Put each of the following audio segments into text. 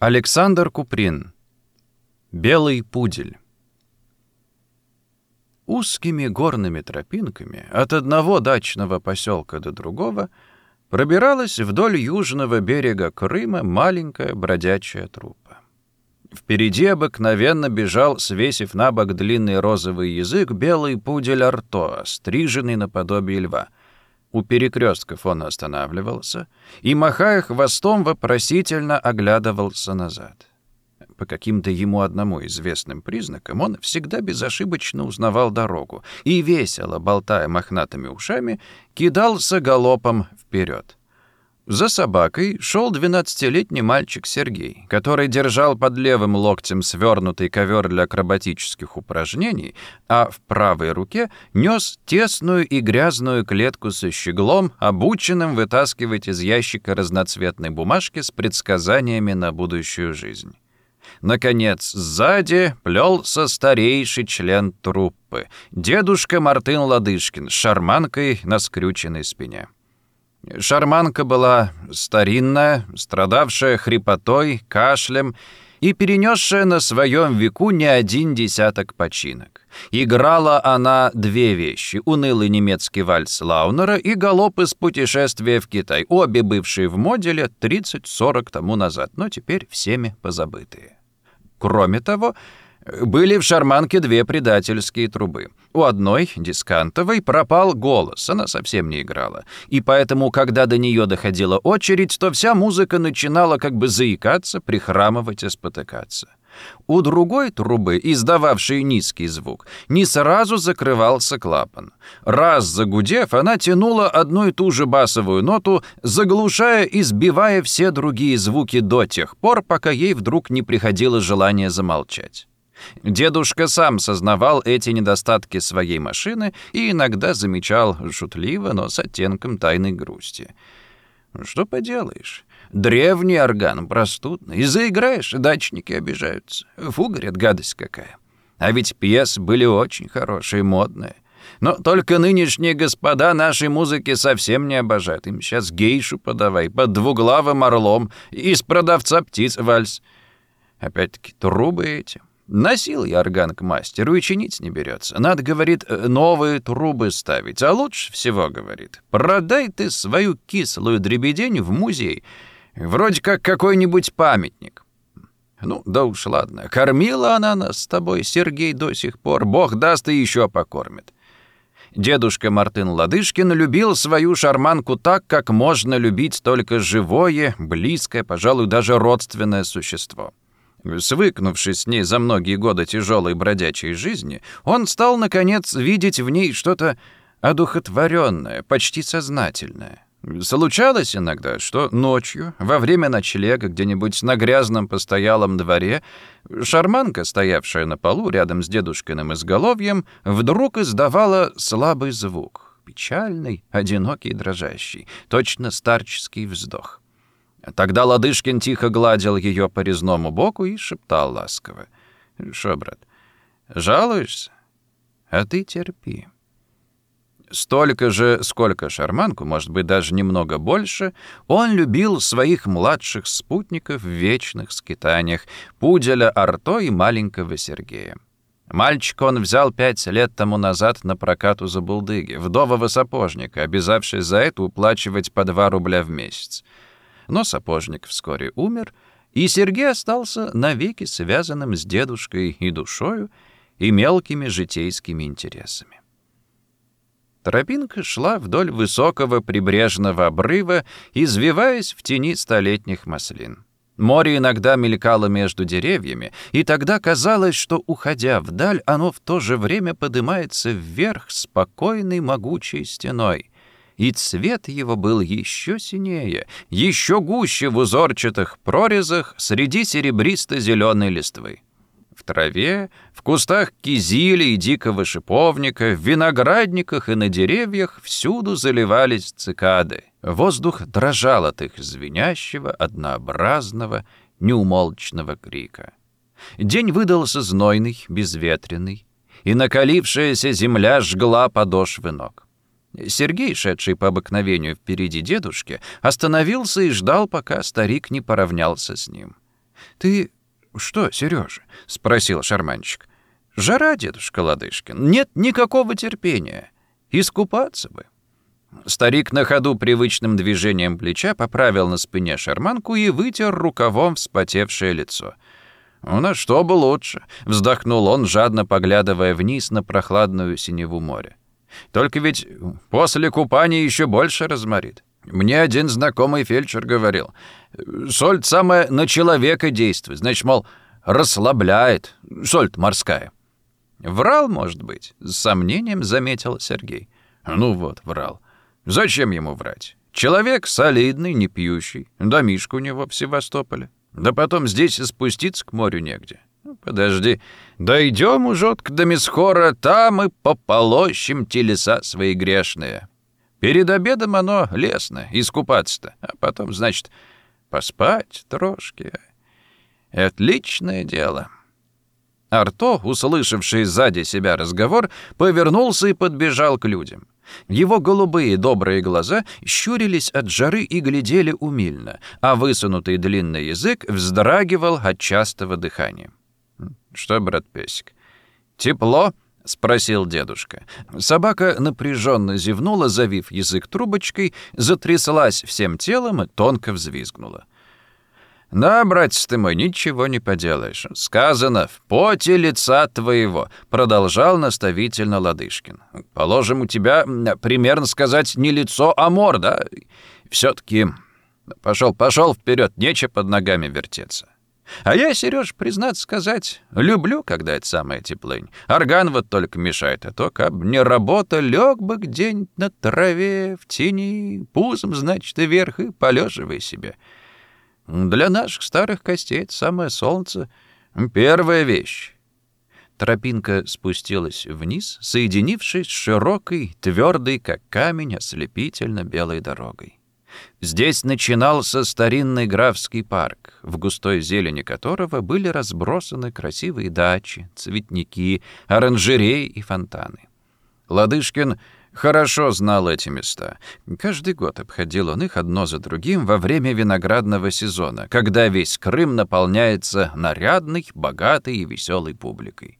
Александр Куприн. Белый пудель. Узкими горными тропинками от одного дачного поселка до другого пробиралась вдоль южного берега Крыма маленькая бродячая трупа. Впереди обыкновенно бежал, свесив на бок длинный розовый язык, белый пудель Арто, стриженный наподобие льва — у перекрестков он останавливался и, махая хвостом, вопросительно оглядывался назад. По каким-то ему одному известным признакам он всегда безошибочно узнавал дорогу и, весело болтая мохнатыми ушами, кидался галопом вперед. За собакой шел двенадцатилетний мальчик Сергей, который держал под левым локтем свернутый ковер для акробатических упражнений, а в правой руке нес тесную и грязную клетку со щеглом, обученным вытаскивать из ящика разноцветной бумажки с предсказаниями на будущую жизнь. Наконец, сзади плелся старейший член труппы, дедушка Мартын Ладышкин с шарманкой на скрюченной спине. Шарманка была старинная, страдавшая хрипотой, кашлем и перенесшая на своем веку не один десяток починок. Играла она две вещи — унылый немецкий вальс Лаунера и галоп из путешествия в Китай, обе бывшие в моде лет 30-40 тому назад, но теперь всеми позабытые. Кроме того, были в шарманке две предательские трубы. У одной, дискантовой, пропал голос, она совсем не играла. И поэтому, когда до нее доходила очередь, то вся музыка начинала как бы заикаться, прихрамывать и спотыкаться. У другой трубы, издававшей низкий звук, не сразу закрывался клапан. Раз загудев, она тянула одну и ту же басовую ноту, заглушая и сбивая все другие звуки до тех пор, пока ей вдруг не приходило желание замолчать. Дедушка сам сознавал эти недостатки своей машины и иногда замечал шутливо, но с оттенком тайной грусти. «Что поделаешь? Древний орган, простудный. И заиграешь, дачники обижаются. Фу, говорят, гадость какая. А ведь пьесы были очень хорошие, модные. Но только нынешние господа нашей музыки совсем не обожают. Им сейчас гейшу подавай, под двуглавым орлом, из продавца птиц вальс. Опять-таки трубы эти. Носил я орган к мастеру и чинить не берется. Надо, говорит, новые трубы ставить. А лучше всего, говорит, продай ты свою кислую дребедень в музей. Вроде как какой-нибудь памятник. Ну, да уж ладно. Кормила она нас с тобой, Сергей, до сих пор. Бог даст и еще покормит. Дедушка Мартын Ладышкин любил свою шарманку так, как можно любить только живое, близкое, пожалуй, даже родственное существо. Свыкнувшись с ней за многие годы тяжелой бродячей жизни, он стал, наконец, видеть в ней что-то одухотворенное, почти сознательное. Случалось иногда, что ночью, во время ночлега где-нибудь на грязном постоялом дворе, шарманка, стоявшая на полу рядом с дедушкиным изголовьем, вдруг издавала слабый звук, печальный, одинокий дрожащий, точно старческий вздох. Тогда Ладышкин тихо гладил ее по резному боку и шептал ласково. «Шо, брат, жалуешься? А ты терпи». Столько же, сколько шарманку, может быть, даже немного больше, он любил своих младших спутников в вечных скитаниях, пуделя Арто и маленького Сергея. Мальчика он взял пять лет тому назад на прокат у забулдыги, вдового сапожника, обязавшись за это уплачивать по два рубля в месяц. Но сапожник вскоре умер, и Сергей остался навеки связанным с дедушкой и душою, и мелкими житейскими интересами. Тропинка шла вдоль высокого прибрежного обрыва, извиваясь в тени столетних маслин. Море иногда мелькало между деревьями, и тогда казалось, что, уходя вдаль, оно в то же время поднимается вверх спокойной могучей стеной — и цвет его был еще синее, еще гуще в узорчатых прорезах среди серебристо-зеленой листвы. В траве, в кустах кизили и дикого шиповника, в виноградниках и на деревьях всюду заливались цикады. Воздух дрожал от их звенящего, однообразного, неумолчного крика. День выдался знойный, безветренный, и накалившаяся земля жгла подошвы ног. Сергей, шедший по обыкновению впереди дедушки, остановился и ждал, пока старик не поравнялся с ним. «Ты что, Сережа?» — спросил шарманщик. «Жара, дедушка Ладышкин, нет никакого терпения. Искупаться бы». Старик на ходу привычным движением плеча поправил на спине шарманку и вытер рукавом вспотевшее лицо. «Ну, на что бы лучше?» — вздохнул он, жадно поглядывая вниз на прохладную синеву моря. «Только ведь после купания еще больше разморит. Мне один знакомый фельдшер говорил, соль самая на человека действует, значит, мол, расслабляет, соль морская». «Врал, может быть?» — с сомнением заметил Сергей. «Ну вот, врал. Зачем ему врать? Человек солидный, не пьющий, домишко у него в Севастополе. Да потом здесь спуститься к морю негде. Ну, подожди, дойдем уже к Домисхора, там и пополощем телеса свои грешные. Перед обедом оно лестно, искупаться-то, а потом, значит, поспать трошки. Отличное дело». Арто, услышавший сзади себя разговор, повернулся и подбежал к людям. Его голубые добрые глаза щурились от жары и глядели умильно, а высунутый длинный язык вздрагивал от частого дыхания. «Что, брат Песик, тепло?» — спросил дедушка. Собака напряженно зевнула, завив язык трубочкой, затряслась всем телом и тонко взвизгнула. «Да, братец ты мой, ничего не поделаешь. Сказано, в поте лица твоего», — продолжал наставительно Ладышкин. «Положим, у тебя, примерно сказать, не лицо, а морда. Все-таки пошел, пошел вперед, нечего под ногами вертеться». А я, Сереж, признаться сказать, люблю, когда это самая теплынь. Орган вот только мешает, а то, как не работа, лег бы где-нибудь на траве, в тени, пузом, значит, и вверх, и полеживай себе. Для наших старых костей это самое солнце — первая вещь. Тропинка спустилась вниз, соединившись с широкой, твердой, как камень, ослепительно белой дорогой. Здесь начинался старинный графский парк, в густой зелени которого были разбросаны красивые дачи, цветники, оранжереи и фонтаны. Ладышкин хорошо знал эти места. Каждый год обходил он их одно за другим во время виноградного сезона, когда весь Крым наполняется нарядной, богатой и веселой публикой.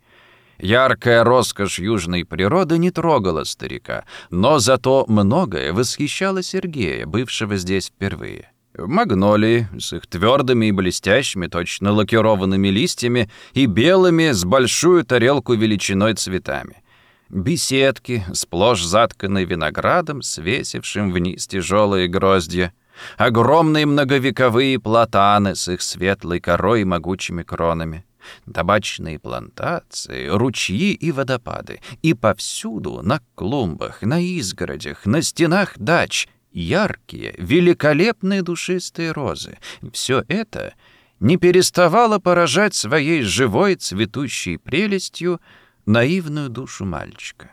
Яркая роскошь южной природы не трогала старика, но зато многое восхищало Сергея, бывшего здесь впервые. Магнолии с их твердыми и блестящими, точно лакированными листьями и белыми с большую тарелку величиной цветами — беседки, сплошь затканные виноградом, свесившим вниз тяжелые гроздья, огромные многовековые платаны с их светлой корой и могучими кронами, табачные плантации, ручьи и водопады, и повсюду, на клумбах, на изгородях, на стенах дач, яркие, великолепные душистые розы. Все это не переставало поражать своей живой цветущей прелестью, наивную душу мальчика.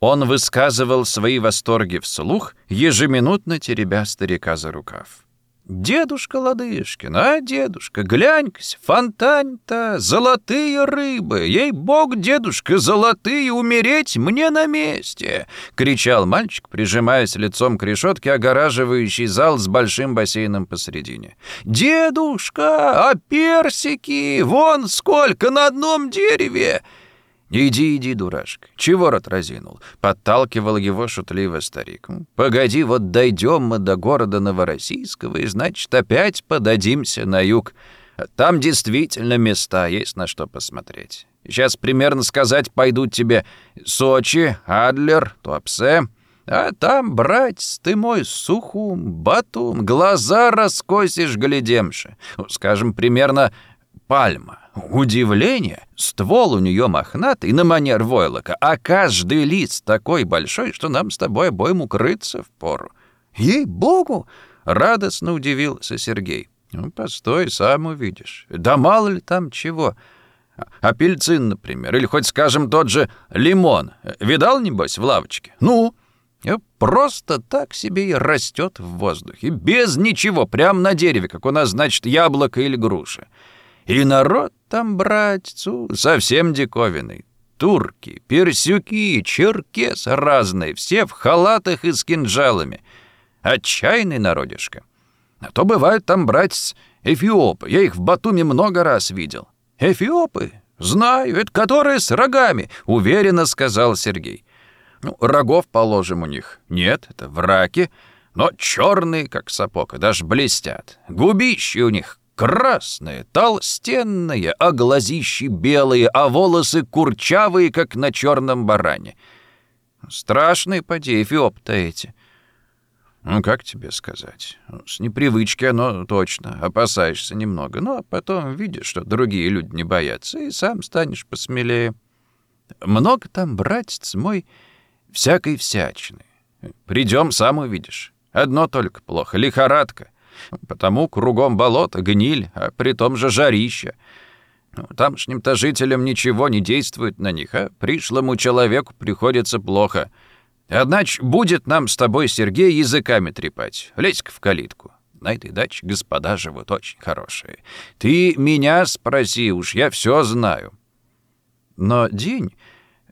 Он высказывал свои восторги вслух, ежеминутно теребя старика за рукав. «Дедушка Ладышкин, а, дедушка, глянь-ка, фонтань-то, золотые рыбы! Ей-бог, дедушка, золотые, умереть мне на месте!» — кричал мальчик, прижимаясь лицом к решетке, огораживающей зал с большим бассейном посередине. «Дедушка, а персики? Вон сколько на одном дереве!» «Иди, иди, дурашка, чего рот разинул?» — подталкивал его шутливо старик. «Погоди, вот дойдем мы до города Новороссийского, и, значит, опять подадимся на юг. Там действительно места есть на что посмотреть. Сейчас примерно сказать пойдут тебе Сочи, Адлер, Туапсе, а там, братец ты мой, Сухум, Батум, глаза раскосишь, глядемши. Скажем, примерно Пальма». Удивление. Ствол у нее мохнатый на манер войлока, а каждый лист такой большой, что нам с тобой обоим укрыться впору. Ей-богу! Радостно удивился Сергей. Ну, постой, сам увидишь. Да мало ли там чего. Апельцин, например, или хоть, скажем, тот же лимон. Видал, небось, в лавочке? Ну, просто так себе и растет в воздухе. Без ничего, прямо на дереве, как у нас, значит, яблоко или груша. И народ там, братцу, совсем диковинный. Турки, персюки, черкес разные, все в халатах и с кинжалами. Отчаянный народишко. А то бывают там, братец, Эфиопы. Я их в Батуми много раз видел». «Эфиопы? Знаю. Это которые с рогами», — уверенно сказал Сергей. «Ну, рогов положим у них. Нет, это враки, но черные, как сапог, и даже блестят. Губищи у них красные, толстенные, а глазищи белые, а волосы курчавые, как на черном баране. Страшные, поди, эфиоп-то эти. Ну, как тебе сказать? С непривычки оно точно. Опасаешься немного. Ну, а потом видишь, что другие люди не боятся, и сам станешь посмелее. Много там, братец мой, всякой всячины. Придем, сам увидишь. Одно только плохо — лихорадка. Потому кругом болото, гниль, а при том же жарища. Ну, тамошним-то жителям ничего не действует на них, а пришлому человеку приходится плохо — Однач будет нам с тобой, Сергей, языками трепать. Лезь-ка в калитку. На этой даче господа живут очень хорошие. Ты меня спроси, уж я все знаю. Но день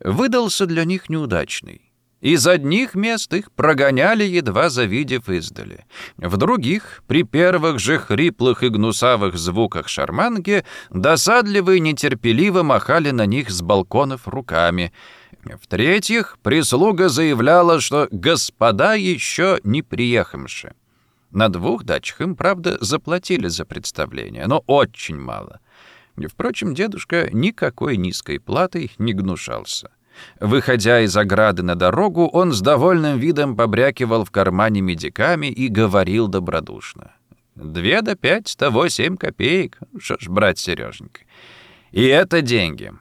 выдался для них неудачный. Из одних мест их прогоняли, едва завидев издали. В других, при первых же хриплых и гнусавых звуках шарманки, досадливо и нетерпеливо махали на них с балконов руками — в-третьих, прислуга заявляла, что господа еще не приехавши. На двух дачах им, правда, заплатили за представление, но очень мало. Впрочем, дедушка никакой низкой платой не гнушался. Выходя из ограды на дорогу, он с довольным видом побрякивал в кармане медиками и говорил добродушно. «Две до пять, того семь копеек. Что ж, брать, Сереженька. И это деньги.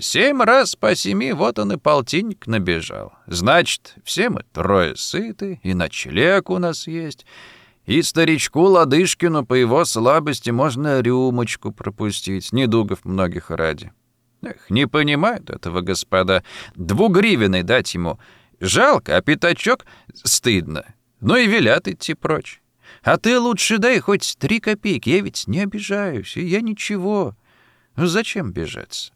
Семь раз по семи, вот он и полтинник набежал. Значит, все мы трое сыты, и ночлег у нас есть. И старичку Ладышкину по его слабости можно рюмочку пропустить, недугов многих ради. Эх, не понимают этого господа. Двугривенный дать ему жалко, а пятачок стыдно. Ну и велят идти прочь. А ты лучше дай хоть три копейки, я ведь не обижаюсь, и я ничего. Зачем бежать?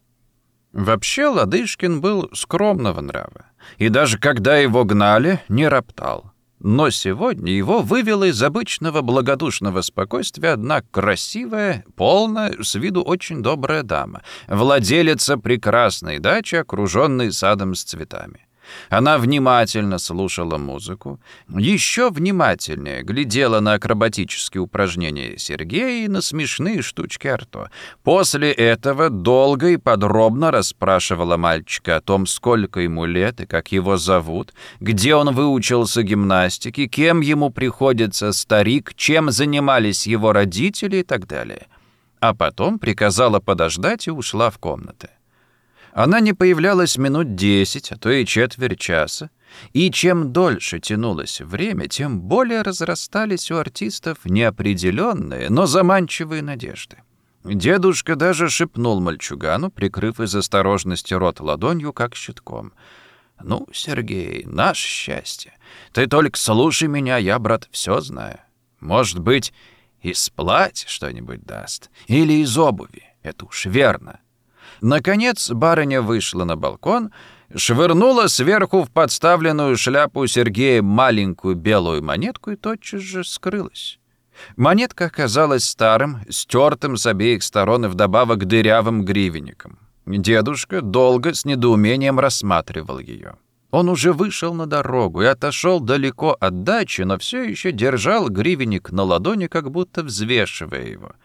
Вообще Ладышкин был скромного нрава, и даже когда его гнали, не роптал. Но сегодня его вывела из обычного благодушного спокойствия одна красивая, полная, с виду очень добрая дама, владелица прекрасной дачи, окруженной садом с цветами. Она внимательно слушала музыку, еще внимательнее глядела на акробатические упражнения Сергея и на смешные штучки Арто. После этого долго и подробно расспрашивала мальчика о том, сколько ему лет и как его зовут, где он выучился гимнастике, кем ему приходится старик, чем занимались его родители и так далее. А потом приказала подождать и ушла в комнаты. Она не появлялась минут десять, а то и четверть часа. И чем дольше тянулось время, тем более разрастались у артистов неопределенные, но заманчивые надежды. Дедушка даже шепнул мальчугану, прикрыв из осторожности рот ладонью, как щитком. «Ну, Сергей, наше счастье. Ты только слушай меня, я, брат, все знаю. Может быть, из платья что-нибудь даст. Или из обуви. Это уж верно. Наконец барыня вышла на балкон, швырнула сверху в подставленную шляпу Сергея маленькую белую монетку и тотчас же скрылась. Монетка оказалась старым, стертым с обеих сторон и вдобавок дырявым гривенником. Дедушка долго с недоумением рассматривал ее. Он уже вышел на дорогу и отошел далеко от дачи, но все еще держал гривенник на ладони, как будто взвешивая его —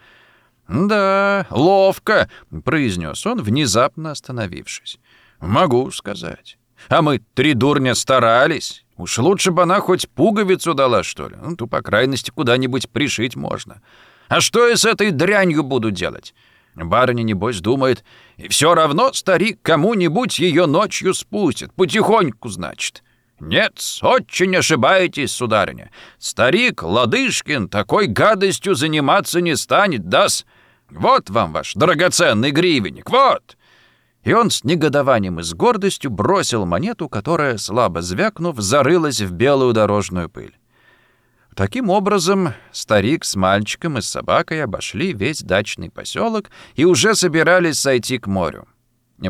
«Да, ловко», — произнес он, внезапно остановившись. «Могу сказать. А мы, три дурня, старались. Уж лучше бы она хоть пуговицу дала, что ли. Ну, то, по крайности, куда-нибудь пришить можно. А что я с этой дрянью буду делать?» Барыня, небось, думает, и все равно старик кому-нибудь ее ночью спустит, потихоньку, значит. Нет, очень ошибаетесь, сударыня. Старик Ладышкин такой гадостью заниматься не станет, дас. Вот вам ваш драгоценный гривенник, вот!» И он с негодованием и с гордостью бросил монету, которая, слабо звякнув, зарылась в белую дорожную пыль. Таким образом, старик с мальчиком и с собакой обошли весь дачный поселок и уже собирались сойти к морю.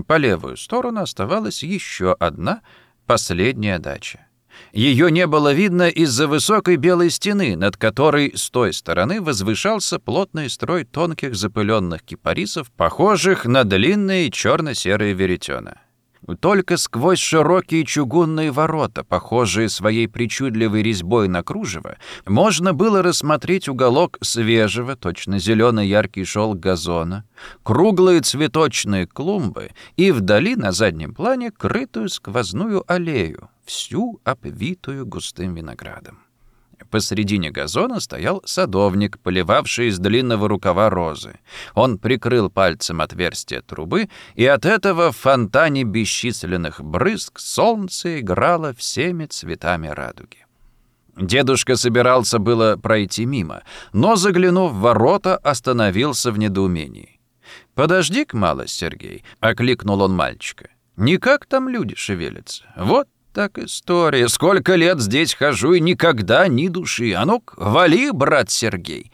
По левую сторону оставалась еще одна, последняя дача. Ее не было видно из-за высокой белой стены, над которой с той стороны возвышался плотный строй тонких запыленных кипарисов, похожих на длинные черно-серые веретена. Только сквозь широкие чугунные ворота, похожие своей причудливой резьбой на кружево, можно было рассмотреть уголок свежего, точно зеленый яркий шелк газона, круглые цветочные клумбы и вдали на заднем плане крытую сквозную аллею, всю обвитую густым виноградом. Посредине газона стоял садовник, поливавший из длинного рукава розы. Он прикрыл пальцем отверстие трубы, и от этого в фонтане бесчисленных брызг солнце играло всеми цветами радуги. Дедушка собирался было пройти мимо, но, заглянув в ворота, остановился в недоумении. «Подожди-ка, малость, Сергей», — окликнул он мальчика. «Никак там люди шевелятся. Вот так история. Сколько лет здесь хожу и никогда ни души. А ну вали, брат Сергей.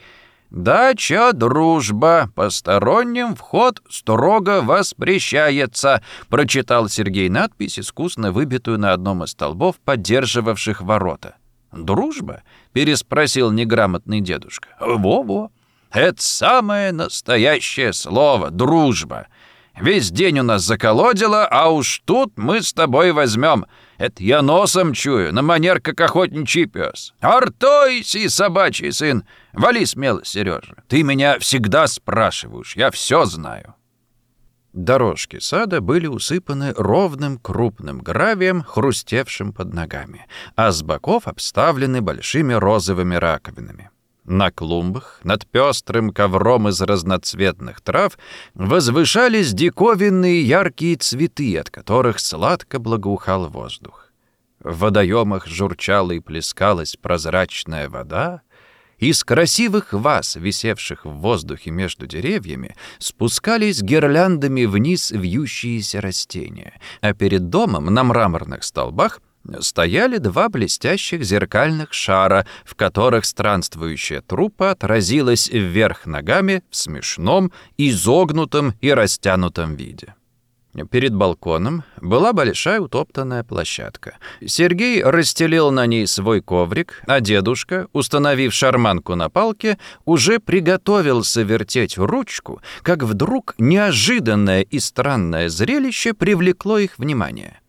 «Дача, дружба, посторонним вход строго воспрещается», прочитал Сергей надпись, искусно выбитую на одном из столбов, поддерживавших ворота. «Дружба?» — переспросил неграмотный дедушка. «Во-во, это самое настоящее слово — дружба. Весь день у нас заколодило, а уж тут мы с тобой возьмем. Это я носом чую, на манер, как охотничий пес. Артойси, собачий сын! Вали смело, Сережа. Ты меня всегда спрашиваешь, я все знаю. Дорожки сада были усыпаны ровным крупным гравием, хрустевшим под ногами, а с боков обставлены большими розовыми раковинами. На клумбах, над пестрым ковром из разноцветных трав, возвышались диковинные яркие цветы, от которых сладко благоухал воздух. В водоемах журчала и плескалась прозрачная вода, из красивых ваз, висевших в воздухе между деревьями, спускались гирляндами вниз вьющиеся растения, а перед домом на мраморных столбах стояли два блестящих зеркальных шара, в которых странствующая трупа отразилась вверх ногами в смешном, изогнутом и растянутом виде. Перед балконом была большая утоптанная площадка. Сергей расстелил на ней свой коврик, а дедушка, установив шарманку на палке, уже приготовился вертеть ручку, как вдруг неожиданное и странное зрелище привлекло их внимание —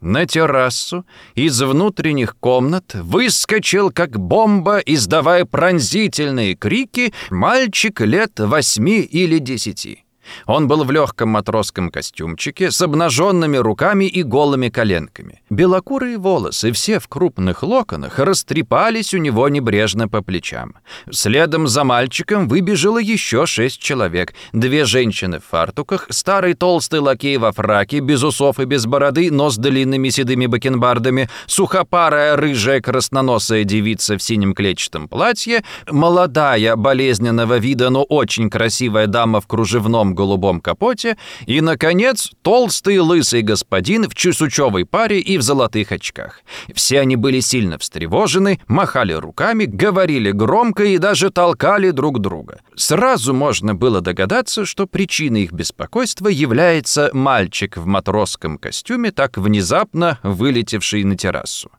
на террасу из внутренних комнат выскочил, как бомба, издавая пронзительные крики, мальчик лет восьми или десяти. Он был в легком матросском костюмчике с обнаженными руками и голыми коленками. Белокурые волосы, все в крупных локонах, растрепались у него небрежно по плечам. Следом за мальчиком выбежало еще шесть человек. Две женщины в фартуках, старый толстый лакей во фраке, без усов и без бороды, но с длинными седыми бакенбардами, сухопарая рыжая красноносая девица в синем клетчатом платье, молодая, болезненного вида, но очень красивая дама в кружевном голубом капоте и, наконец, толстый лысый господин в чесучевой паре и в золотых очках. Все они были сильно встревожены, махали руками, говорили громко и даже толкали друг друга. Сразу можно было догадаться, что причиной их беспокойства является мальчик в матросском костюме, так внезапно вылетевший на террасу.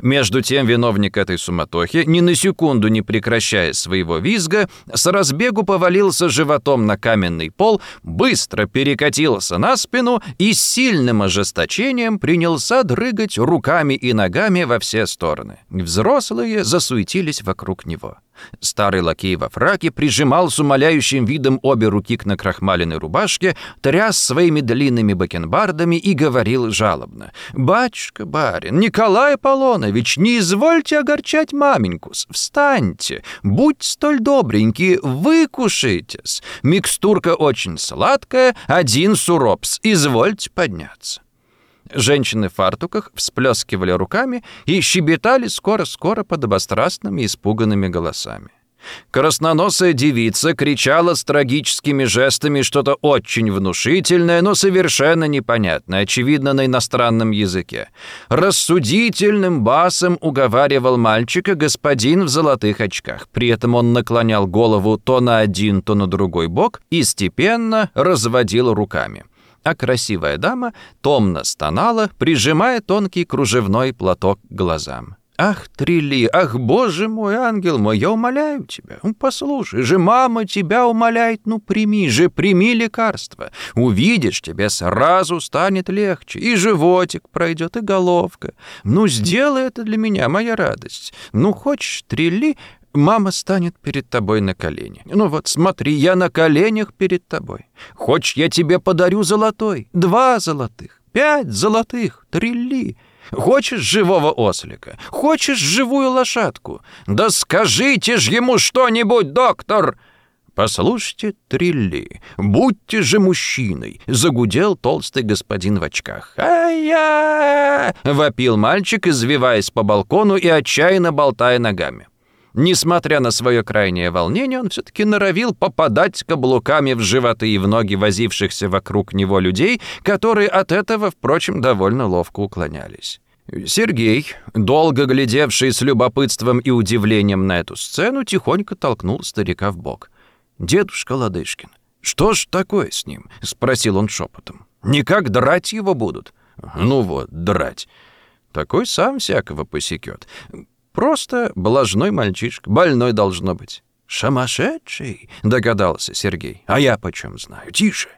Между тем виновник этой суматохи, ни на секунду не прекращая своего визга, с разбегу повалился животом на каменный пол, быстро перекатился на спину и с сильным ожесточением принялся дрыгать руками и ногами во все стороны. Взрослые засуетились вокруг него. Старый лакей во фраке прижимал с умоляющим видом обе руки к накрахмаленной рубашке, тряс своими длинными бакенбардами и говорил жалобно. «Батюшка, барин, Николай Аполлонович, не извольте огорчать маменьку. Встаньте, будь столь добренький, выкушайтесь. Микстурка очень сладкая, один суропс, извольте подняться». Женщины в фартуках всплескивали руками и щебетали скоро-скоро подобострастными испуганными голосами. Красноносая девица кричала с трагическими жестами что-то очень внушительное, но совершенно непонятное, очевидно, на иностранном языке. Рассудительным басом уговаривал мальчика господин в золотых очках. При этом он наклонял голову то на один, то на другой бок и степенно разводил руками. А красивая дама томно стонала, прижимая тонкий кружевной платок к глазам. «Ах, Трили, ах, боже мой, ангел мой, я умоляю тебя, ну, послушай же, мама тебя умоляет, ну прими же, прими лекарство. Увидишь, тебе сразу станет легче, и животик пройдет, и головка. Ну, сделай это для меня, моя радость. Ну, хочешь, Трили, мама станет перед тобой на колени. Ну вот, смотри, я на коленях перед тобой. Хочешь, я тебе подарю золотой? Два золотых, пять золотых, трилли. Хочешь живого ослика? Хочешь живую лошадку? Да скажите ж ему что-нибудь, доктор!» «Послушайте, Трилли, будьте же мужчиной!» — загудел толстый господин в очках. «Ай-я!» — вопил мальчик, извиваясь по балкону и отчаянно болтая ногами. Несмотря на свое крайнее волнение, он все-таки норовил попадать каблуками в животы и в ноги возившихся вокруг него людей, которые от этого, впрочем, довольно ловко уклонялись. Сергей, долго глядевший с любопытством и удивлением на эту сцену, тихонько толкнул старика в бок. «Дедушка Ладышкин, что ж такое с ним?» — спросил он шепотом. «Никак драть его будут?» «Ну вот, драть. Такой сам всякого посекет. Просто блажной мальчишка, больной должно быть». «Шамашедший?» — догадался Сергей. «А я почем знаю? Тише!»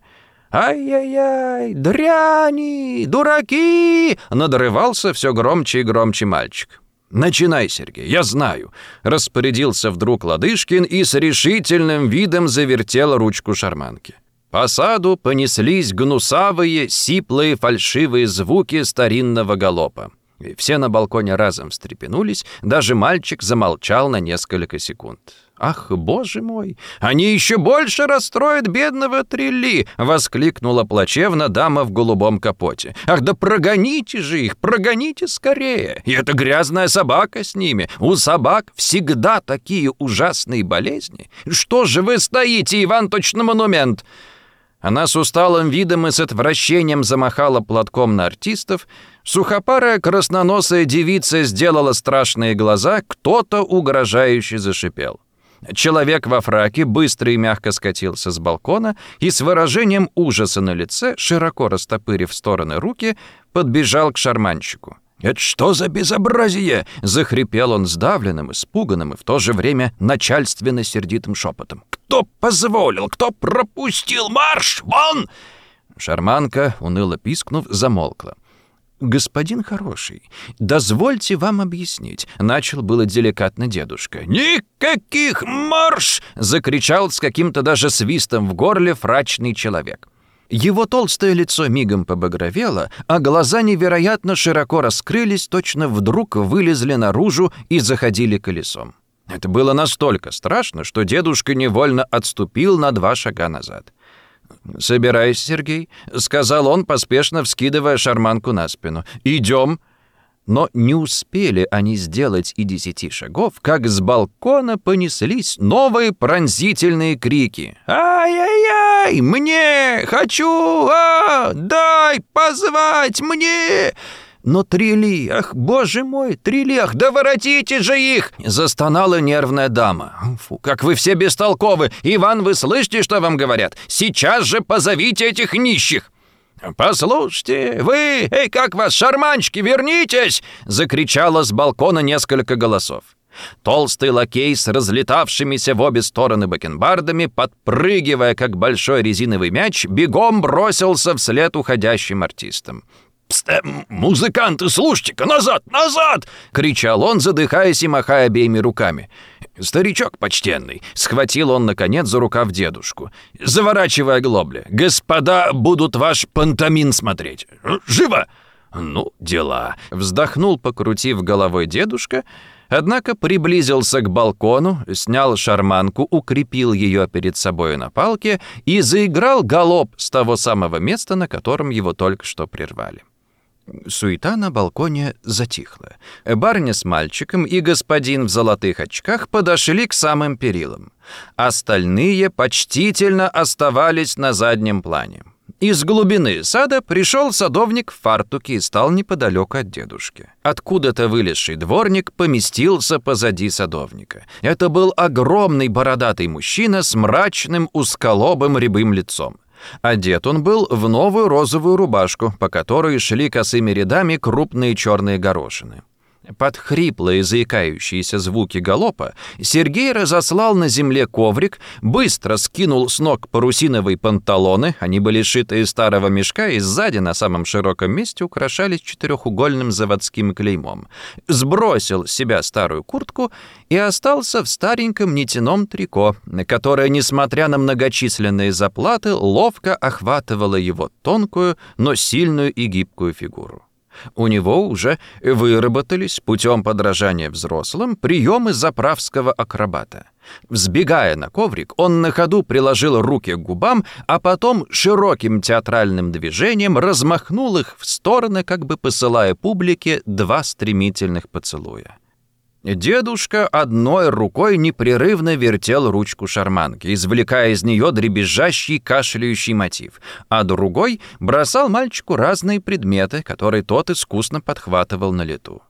«Ай-яй-яй! Дряни! Дураки!» — надрывался все громче и громче мальчик. «Начинай, Сергей, я знаю», — распорядился вдруг Ладышкин и с решительным видом завертел ручку шарманки. По саду понеслись гнусавые, сиплые, фальшивые звуки старинного галопа. И все на балконе разом встрепенулись, даже мальчик замолчал на несколько секунд. «Ах, боже мой! Они еще больше расстроят бедного Трилли!» — воскликнула плачевно дама в голубом капоте. «Ах, да прогоните же их, прогоните скорее! И эта грязная собака с ними! У собак всегда такие ужасные болезни! Что же вы стоите, Иван, точно монумент!» Она с усталым видом и с отвращением замахала платком на артистов. Сухопарая красноносая девица сделала страшные глаза, кто-то угрожающе зашипел. Человек во фраке быстро и мягко скатился с балкона и с выражением ужаса на лице, широко растопырив стороны руки, подбежал к шарманщику. «Это что за безобразие?» — захрипел он сдавленным, испуганным и в то же время начальственно-сердитым шепотом. «Кто позволил? Кто пропустил марш? Вон!» Шарманка, уныло пискнув, замолкла. «Господин хороший, дозвольте вам объяснить», — начал было деликатно дедушка. «Никаких марш!» — закричал с каким-то даже свистом в горле фрачный человек. Его толстое лицо мигом побагровело, а глаза невероятно широко раскрылись, точно вдруг вылезли наружу и заходили колесом. Это было настолько страшно, что дедушка невольно отступил на два шага назад. «Собирайся, Сергей», — сказал он, поспешно вскидывая шарманку на спину. «Идем». Но не успели они сделать и десяти шагов, как с балкона понеслись новые пронзительные крики. «Ай-яй-яй! Мне! Хочу! А! Дай позвать мне!» «Но Трили, ах, боже мой, Трили, ах, да же их!» Застонала нервная дама. «Фу, как вы все бестолковы! Иван, вы слышите, что вам говорят? Сейчас же позовите этих нищих!» «Послушайте, вы, эй, как вас, шарманчики, вернитесь!» Закричало с балкона несколько голосов. Толстый лакей с разлетавшимися в обе стороны бакенбардами, подпрыгивая, как большой резиновый мяч, бегом бросился вслед уходящим артистам. «Пст, э, музыканты, слушайте-ка, назад, назад!» — кричал он, задыхаясь и махая обеими руками. «Старичок почтенный!» — схватил он, наконец, за рукав дедушку, заворачивая глобли. «Господа будут ваш пантомин смотреть! Живо!» «Ну, дела!» — вздохнул, покрутив головой дедушка, однако приблизился к балкону, снял шарманку, укрепил ее перед собой на палке и заиграл галоп с того самого места, на котором его только что прервали. Суета на балконе затихла. Барня с мальчиком и господин в золотых очках подошли к самым перилам. Остальные почтительно оставались на заднем плане. Из глубины сада пришел садовник в фартуке и стал неподалеку от дедушки. Откуда-то вылезший дворник поместился позади садовника. Это был огромный бородатый мужчина с мрачным узколобым рябым лицом. Одет он был в новую розовую рубашку, по которой шли косыми рядами крупные черные горошины. Под хриплые заикающиеся звуки галопа Сергей разослал на земле коврик, быстро скинул с ног парусиновые панталоны, они были шиты из старого мешка и сзади на самом широком месте украшались четырехугольным заводским клеймом, сбросил с себя старую куртку и остался в стареньком нитяном трико, которое, несмотря на многочисленные заплаты, ловко охватывало его тонкую, но сильную и гибкую фигуру. У него уже выработались путем подражания взрослым приемы заправского акробата. Взбегая на коврик, он на ходу приложил руки к губам, а потом широким театральным движением размахнул их в стороны, как бы посылая публике два стремительных поцелуя. Дедушка одной рукой непрерывно вертел ручку шарманки, извлекая из нее дребезжащий кашляющий мотив, а другой бросал мальчику разные предметы, которые тот искусно подхватывал на лету.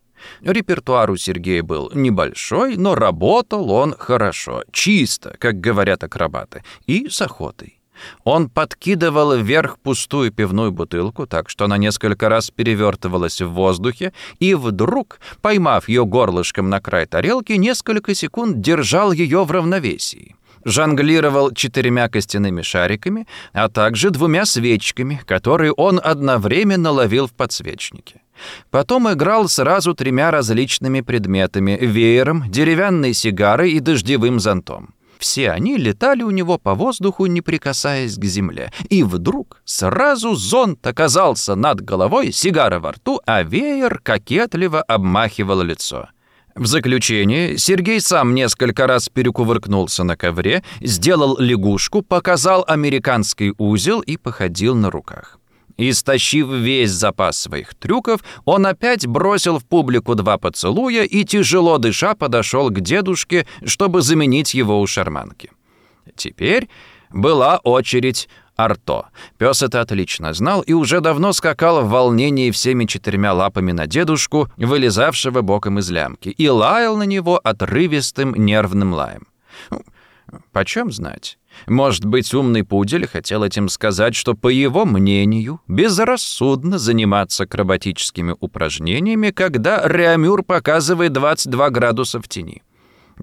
Репертуар у Сергея был небольшой, но работал он хорошо, чисто, как говорят акробаты, и с охотой. Он подкидывал вверх пустую пивную бутылку, так что она несколько раз перевертывалась в воздухе, и вдруг, поймав ее горлышком на край тарелки, несколько секунд держал ее в равновесии. Жонглировал четырьмя костяными шариками, а также двумя свечками, которые он одновременно ловил в подсвечнике. Потом играл сразу тремя различными предметами — веером, деревянной сигарой и дождевым зонтом. Все они летали у него по воздуху, не прикасаясь к земле. И вдруг сразу зонт оказался над головой, сигара во рту, а веер кокетливо обмахивал лицо. В заключение Сергей сам несколько раз перекувыркнулся на ковре, сделал лягушку, показал американский узел и походил на руках. Истощив весь запас своих трюков, он опять бросил в публику два поцелуя и, тяжело дыша, подошел к дедушке, чтобы заменить его у шарманки. Теперь была очередь Арто. Пес это отлично знал и уже давно скакал в волнении всеми четырьмя лапами на дедушку, вылезавшего боком из лямки, и лаял на него отрывистым нервным лаем. Почем знать? Может быть, умный пудель хотел этим сказать, что, по его мнению, безрассудно заниматься акробатическими упражнениями, когда Реамюр показывает 22 градуса в тени.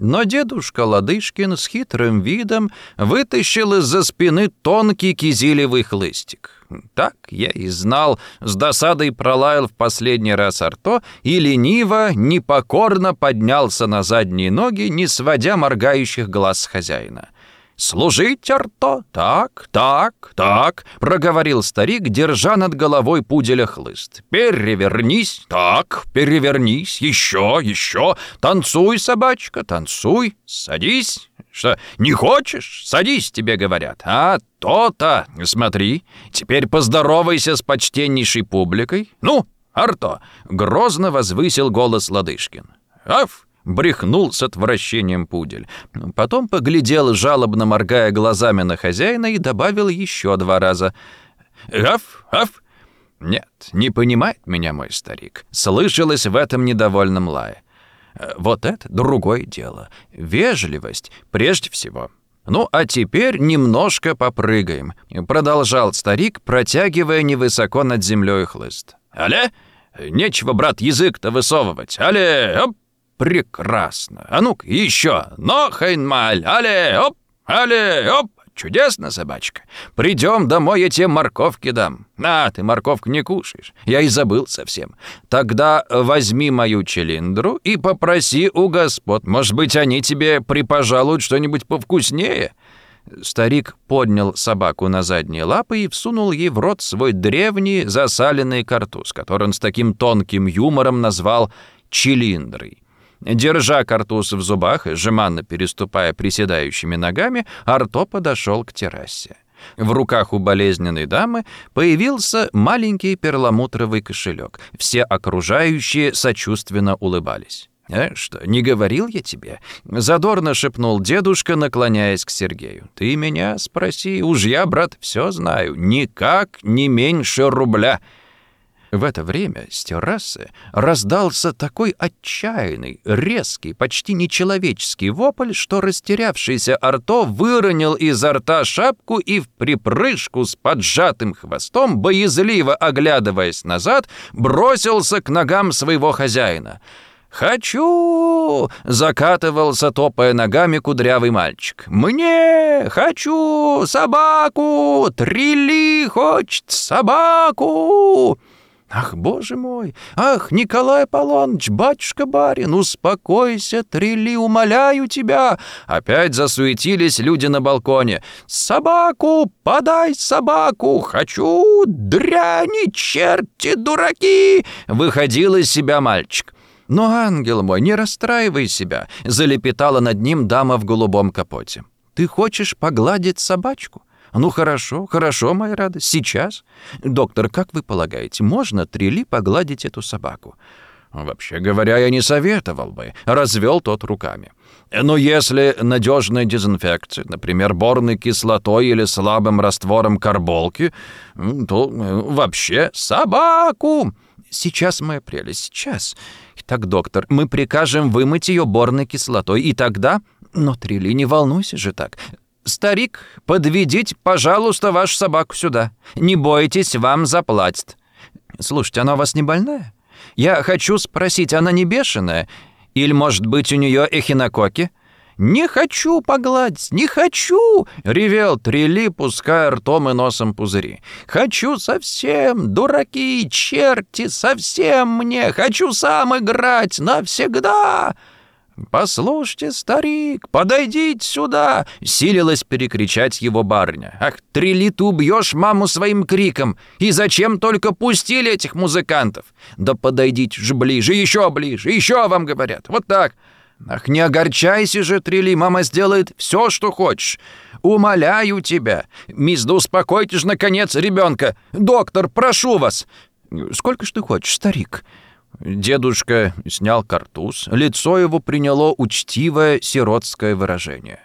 Но дедушка Ладышкин с хитрым видом вытащил из-за спины тонкий кизилевый хлыстик. Так я и знал, с досадой пролаял в последний раз Арто и лениво, непокорно поднялся на задние ноги, не сводя моргающих глаз хозяина. «Служить, Арто? Так, так, так», — проговорил старик, держа над головой пуделя хлыст. «Перевернись, так, перевернись, еще, еще, танцуй, собачка, танцуй, садись». «Что, не хочешь? Садись, тебе говорят. А, то-то. Смотри, теперь поздоровайся с почтеннейшей публикой. Ну, Арто!» — грозно возвысил голос Ладышкин. «Аф!» Брехнул с отвращением пудель. Потом поглядел, жалобно моргая глазами на хозяина, и добавил еще два раза. «Аф, аф!» «Нет, не понимает меня мой старик», — слышалось в этом недовольном лае. «Вот это другое дело. Вежливость прежде всего». «Ну, а теперь немножко попрыгаем», — продолжал старик, протягивая невысоко над землей хлыст. «Але? Нечего, брат, язык-то высовывать. Але, оп!» Прекрасно. А ну-ка, еще. Но, Хайнмаль, але, оп, але, оп. Чудесно, собачка. Придем домой, я тебе морковки дам. А, ты морковку не кушаешь. Я и забыл совсем. Тогда возьми мою челиндру и попроси у господ. Может быть, они тебе припожалуют что-нибудь повкуснее?» Старик поднял собаку на задние лапы и всунул ей в рот свой древний засаленный картуз, который он с таким тонким юмором назвал «челиндрой». Держа картуз в зубах и жеманно переступая приседающими ногами, Арто подошел к террасе. В руках у болезненной дамы появился маленький перламутровый кошелек. Все окружающие сочувственно улыбались. «Э, что, не говорил я тебе?» Задорно шепнул дедушка, наклоняясь к Сергею. «Ты меня спроси, уж я, брат, все знаю. Никак не меньше рубля». В это время с террасы раздался такой отчаянный, резкий, почти нечеловеческий вопль, что растерявшийся Арто выронил изо рта шапку и в припрыжку с поджатым хвостом, боязливо оглядываясь назад, бросился к ногам своего хозяина. «Хочу!» — закатывался, топая ногами кудрявый мальчик. «Мне! Хочу! Собаку! Трили хочет собаку!» «Ах, боже мой! Ах, Николай Аполлоныч, батюшка-барин, успокойся, трели, умоляю тебя!» Опять засуетились люди на балконе. «Собаку! Подай собаку! Хочу! Дряни, черти, дураки!» Выходил из себя мальчик. «Но, ангел мой, не расстраивай себя!» — залепетала над ним дама в голубом капоте. «Ты хочешь погладить собачку? «Ну хорошо, хорошо, моя радость, сейчас. Доктор, как вы полагаете, можно Трели погладить эту собаку?» «Вообще говоря, я не советовал бы», — развел тот руками. «Но если надежная дезинфекция, например, борной кислотой или слабым раствором карболки, то э, вообще собаку!» «Сейчас, моя прелесть, сейчас. Так, доктор, мы прикажем вымыть ее борной кислотой, и тогда...» «Но, Трели, не волнуйся же так. «Старик, подведите, пожалуйста, вашу собаку сюда. Не бойтесь, вам заплатят». «Слушайте, она у вас не больная? Я хочу спросить, она не бешеная? Или, может быть, у нее эхинококи?» «Не хочу погладить, не хочу!» — ревел Трели, пуская ртом и носом пузыри. «Хочу совсем, дураки, черти, совсем мне! Хочу сам играть навсегда!» «Послушайте, старик, подойдите сюда!» — силилась перекричать его барня. «Ах, трели ты убьешь маму своим криком! И зачем только пустили этих музыкантов? Да подойдите же ближе, еще ближе, еще вам говорят, вот так!» «Ах, не огорчайся же, Трели, мама сделает все, что хочешь. Умоляю тебя. Мисс, да успокойте же, наконец, ребенка. Доктор, прошу вас. Сколько ж ты хочешь, старик?» Дедушка снял картуз, лицо его приняло учтивое сиротское выражение.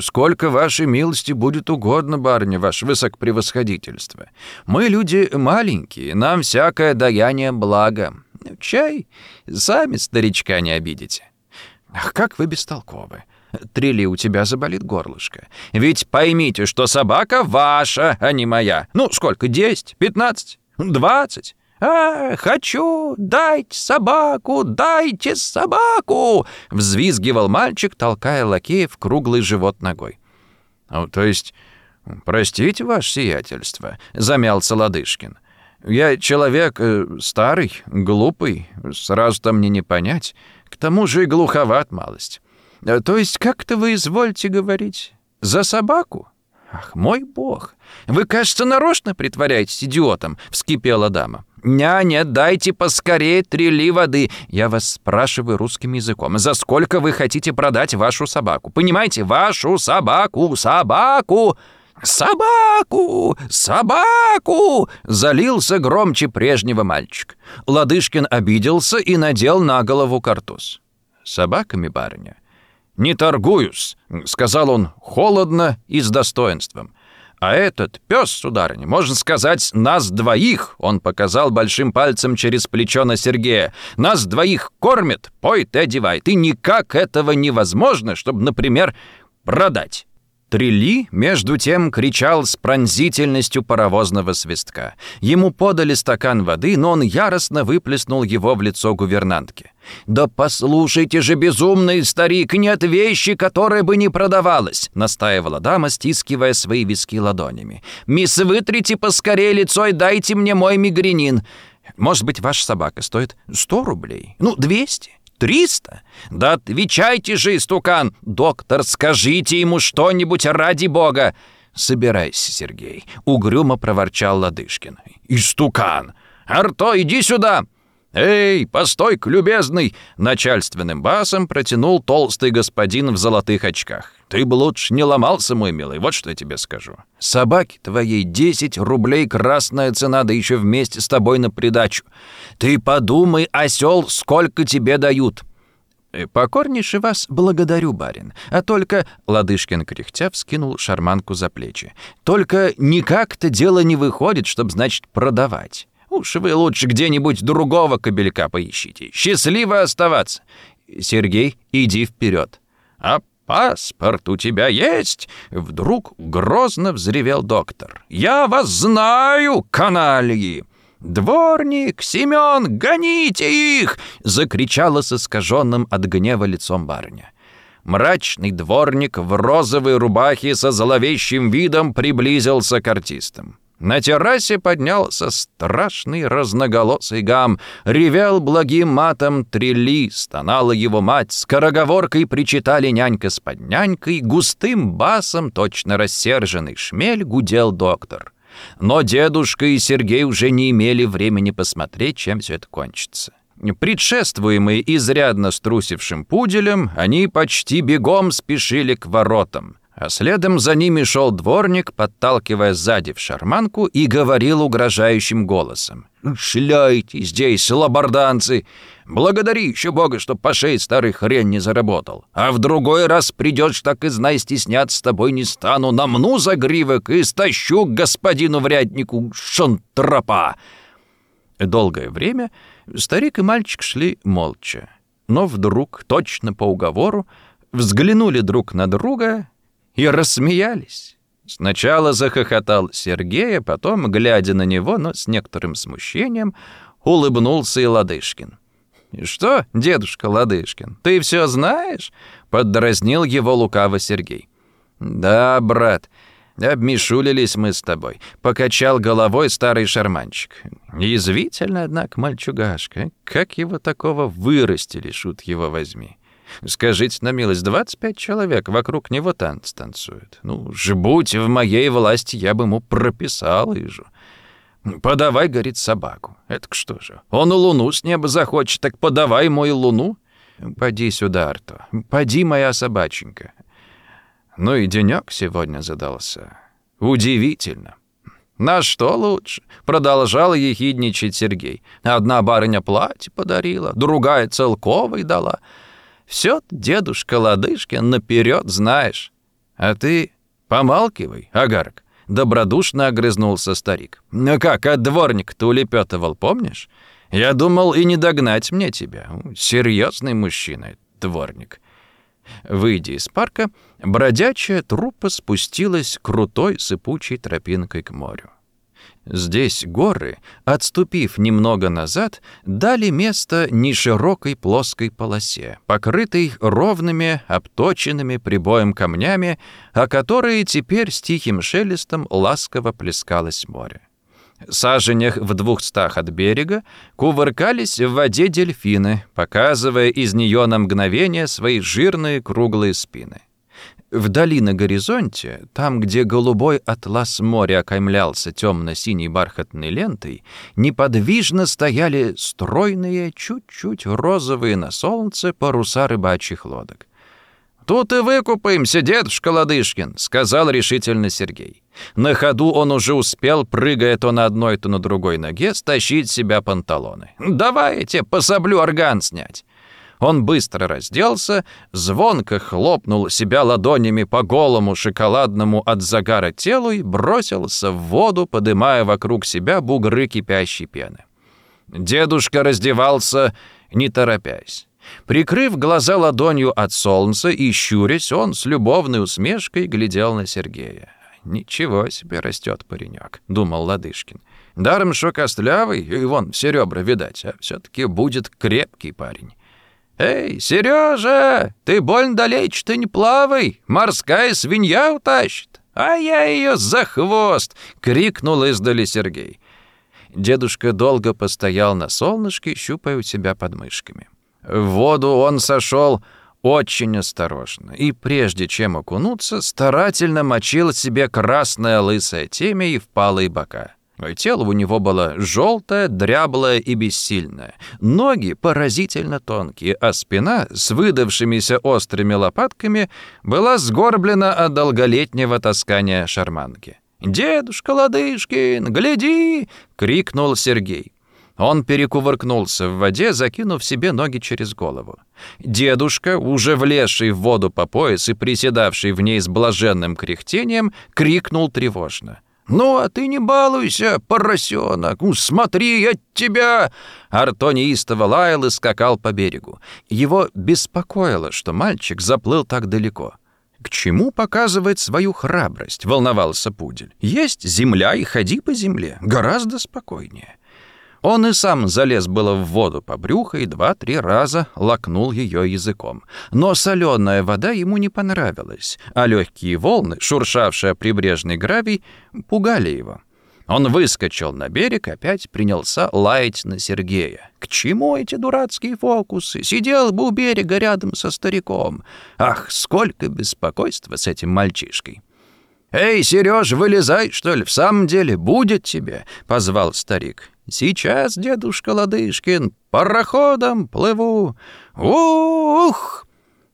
«Сколько вашей милости будет угодно, барыня, ваше высокопревосходительство. Мы люди маленькие, нам всякое даяние благо. Чай, сами старичка не обидите». «Ах, как вы бестолковы!» Трели, у тебя заболит горлышко. Ведь поймите, что собака ваша, а не моя. Ну, сколько, десять, пятнадцать, двадцать? «А, хочу! Дайте собаку! Дайте собаку!» — взвизгивал мальчик, толкая лакея в круглый живот ногой. «Ну, то есть, простите, ваше сиятельство», — замялся Ладышкин. «Я человек э, старый, глупый, сразу-то мне не понять. К тому же и глуховат малость. Э, то есть, как-то вы извольте говорить? За собаку?» «Ах, мой бог! Вы, кажется, нарочно притворяетесь идиотом!» — вскипела дама. «Няня, дайте поскорее трели воды. Я вас спрашиваю русским языком. За сколько вы хотите продать вашу собаку? Понимаете, вашу собаку, собаку!» «Собаку! Собаку!» — залился громче прежнего мальчик. Ладышкин обиделся и надел на голову картуз. «Собаками, барыня?» «Не торгуюсь», — сказал он холодно и с достоинством. А этот пес, сударыня, можно сказать, нас двоих, он показал большим пальцем через плечо на Сергея, нас двоих кормит, поет и одевает, и никак этого невозможно, чтобы, например, продать. Трелли, между тем, кричал с пронзительностью паровозного свистка. Ему подали стакан воды, но он яростно выплеснул его в лицо гувернантки. «Да послушайте же, безумный старик, нет вещи, которая бы не продавалась!» настаивала дама, стискивая свои виски ладонями. «Мисс, вытрите поскорее лицо и дайте мне мой мигренин. Может быть, ваша собака стоит сто рублей? Ну, двести?» Триста? Да отвечайте же, истукан! Доктор, скажите ему что-нибудь ради бога!» «Собирайся, Сергей», — угрюмо проворчал Ладышкин. «Истукан! Арто, иди сюда!» «Эй, постой-ка, любезный!» — начальственным басом протянул толстый господин в золотых очках. «Ты бы лучше не ломался, мой милый, вот что я тебе скажу. Собаке твоей 10 рублей красная цена, да еще вместе с тобой на придачу. Ты подумай, осел, сколько тебе дают!» «Э, «Покорнейше вас благодарю, барин. А только...» — Ладышкин кряхтя вскинул шарманку за плечи. «Только никак-то дело не выходит, чтоб, значит, продавать. Уж вы лучше где-нибудь другого кобелька поищите. Счастливо оставаться. Сергей, иди вперед. А паспорт у тебя есть? Вдруг грозно взревел доктор. Я вас знаю, канальи. «Дворник! Семен, гоните их!» — закричала с искаженным от гнева лицом барыня. Мрачный дворник в розовой рубахе со зловещим видом приблизился к артистам. На террасе поднялся страшный разноголосый гам, ревел благим матом трели, стонала его мать, скороговоркой причитали нянька с поднянькой, густым басом, точно рассерженный шмель, гудел доктор. Но дедушка и Сергей уже не имели времени посмотреть, чем все это кончится. Предшествуемые изрядно струсившим пуделем, они почти бегом спешили к воротам, а следом за ними шел дворник, подталкивая сзади в шарманку и говорил угрожающим голосом. «Шляйте здесь, лабарданцы! Благодари еще Бога, что по шее старый хрен не заработал. А в другой раз придешь, так и знай, стесняться с тобой не стану, намну за гривок и стащу к господину вряднику шантропа!» Долгое время старик и мальчик шли молча. Но вдруг, точно по уговору, взглянули друг на друга и рассмеялись. Сначала захохотал Сергей, а потом, глядя на него, но с некоторым смущением, улыбнулся и Ладышкин. «Что, дедушка Ладышкин, ты все знаешь?» — поддразнил его лукаво Сергей. «Да, брат, обмешулились мы с тобой», — покачал головой старый шарманчик. Язвительно, однако, мальчугашка. Как его такого вырастили, шут его возьми. Скажите на милость, 25 человек вокруг него танц танцуют. Ну, ж будь в моей власти, я бы ему прописал ижу. Подавай, говорит, собаку. Это что же? Он луну с неба захочет, так подавай мою луну. Поди сюда, Арто. Поди, моя собаченька. Ну и денек сегодня задался. Удивительно. «На что лучше?» — продолжал ехидничать Сергей. «Одна барыня платье подарила, другая целковой дала». Все дедушка Ладышкин наперед знаешь. А ты помалкивай, агарок. Добродушно огрызнулся старик. «Ну как, а дворник-то улепетывал, помнишь? Я думал и не догнать мне тебя. Серьезный мужчина, дворник». Выйдя из парка, бродячая труппа спустилась крутой сыпучей тропинкой к морю. Здесь горы, отступив немного назад, дали место неширокой плоской полосе, покрытой ровными, обточенными прибоем камнями, о которые теперь с тихим шелестом ласково плескалось море. Саженях в двухстах от берега кувыркались в воде дельфины, показывая из нее на мгновение свои жирные круглые спины. Вдали на горизонте, там, где голубой атлас моря окаймлялся темно-синей бархатной лентой, неподвижно стояли стройные, чуть-чуть розовые на солнце паруса рыбачьих лодок. «Тут и выкупаемся, дедушка Ладышкин», — сказал решительно Сергей. На ходу он уже успел, прыгая то на одной, то на другой ноге, стащить себя панталоны. «Давай я тебе пособлю орган снять». Он быстро разделся, звонко хлопнул себя ладонями по голому шоколадному от загара телу и бросился в воду, подымая вокруг себя бугры кипящей пены. Дедушка раздевался, не торопясь. Прикрыв глаза ладонью от солнца и щурясь, он с любовной усмешкой глядел на Сергея. «Ничего себе растет паренек», — думал Ладышкин. «Даром шо костлявый, и вон все ребра видать, а все-таки будет крепкий парень». «Эй, Сережа, ты больно далече ты не плавай, морская свинья утащит». «А я ее за хвост!» — крикнул издали Сергей. Дедушка долго постоял на солнышке, щупая у себя подмышками. В воду он сошел очень осторожно и, прежде чем окунуться, старательно мочил себе красное лысое темя и впалые бока. Тело у него было желтое, дряблое и бессильное. Ноги поразительно тонкие, а спина с выдавшимися острыми лопатками была сгорблена от долголетнего таскания шарманки. «Дедушка Ладышкин, гляди!» — крикнул Сергей. Он перекувыркнулся в воде, закинув себе ноги через голову. Дедушка, уже влезший в воду по пояс и приседавший в ней с блаженным кряхтением, крикнул тревожно. «Ну, а ты не балуйся, поросенок! Смотри, я тебя...» Арто неистово лаял и скакал по берегу. Его беспокоило, что мальчик заплыл так далеко. «К чему показывать свою храбрость?» — волновался пудель. «Есть земля, и ходи по земле. Гораздо спокойнее». Он и сам залез было в воду по брюху и два-три раза лакнул ее языком. Но соленая вода ему не понравилась, а легкие волны, шуршавшие прибрежный гравий, пугали его. Он выскочил на берег, опять принялся лаять на Сергея. «К чему эти дурацкие фокусы? Сидел бы у берега рядом со стариком. Ах, сколько беспокойства с этим мальчишкой!» «Эй, Сереж, вылезай, что ли, в самом деле, будет тебе!» — позвал старик. «Сейчас, дедушка Ладышкин, пароходом плыву! Ух!»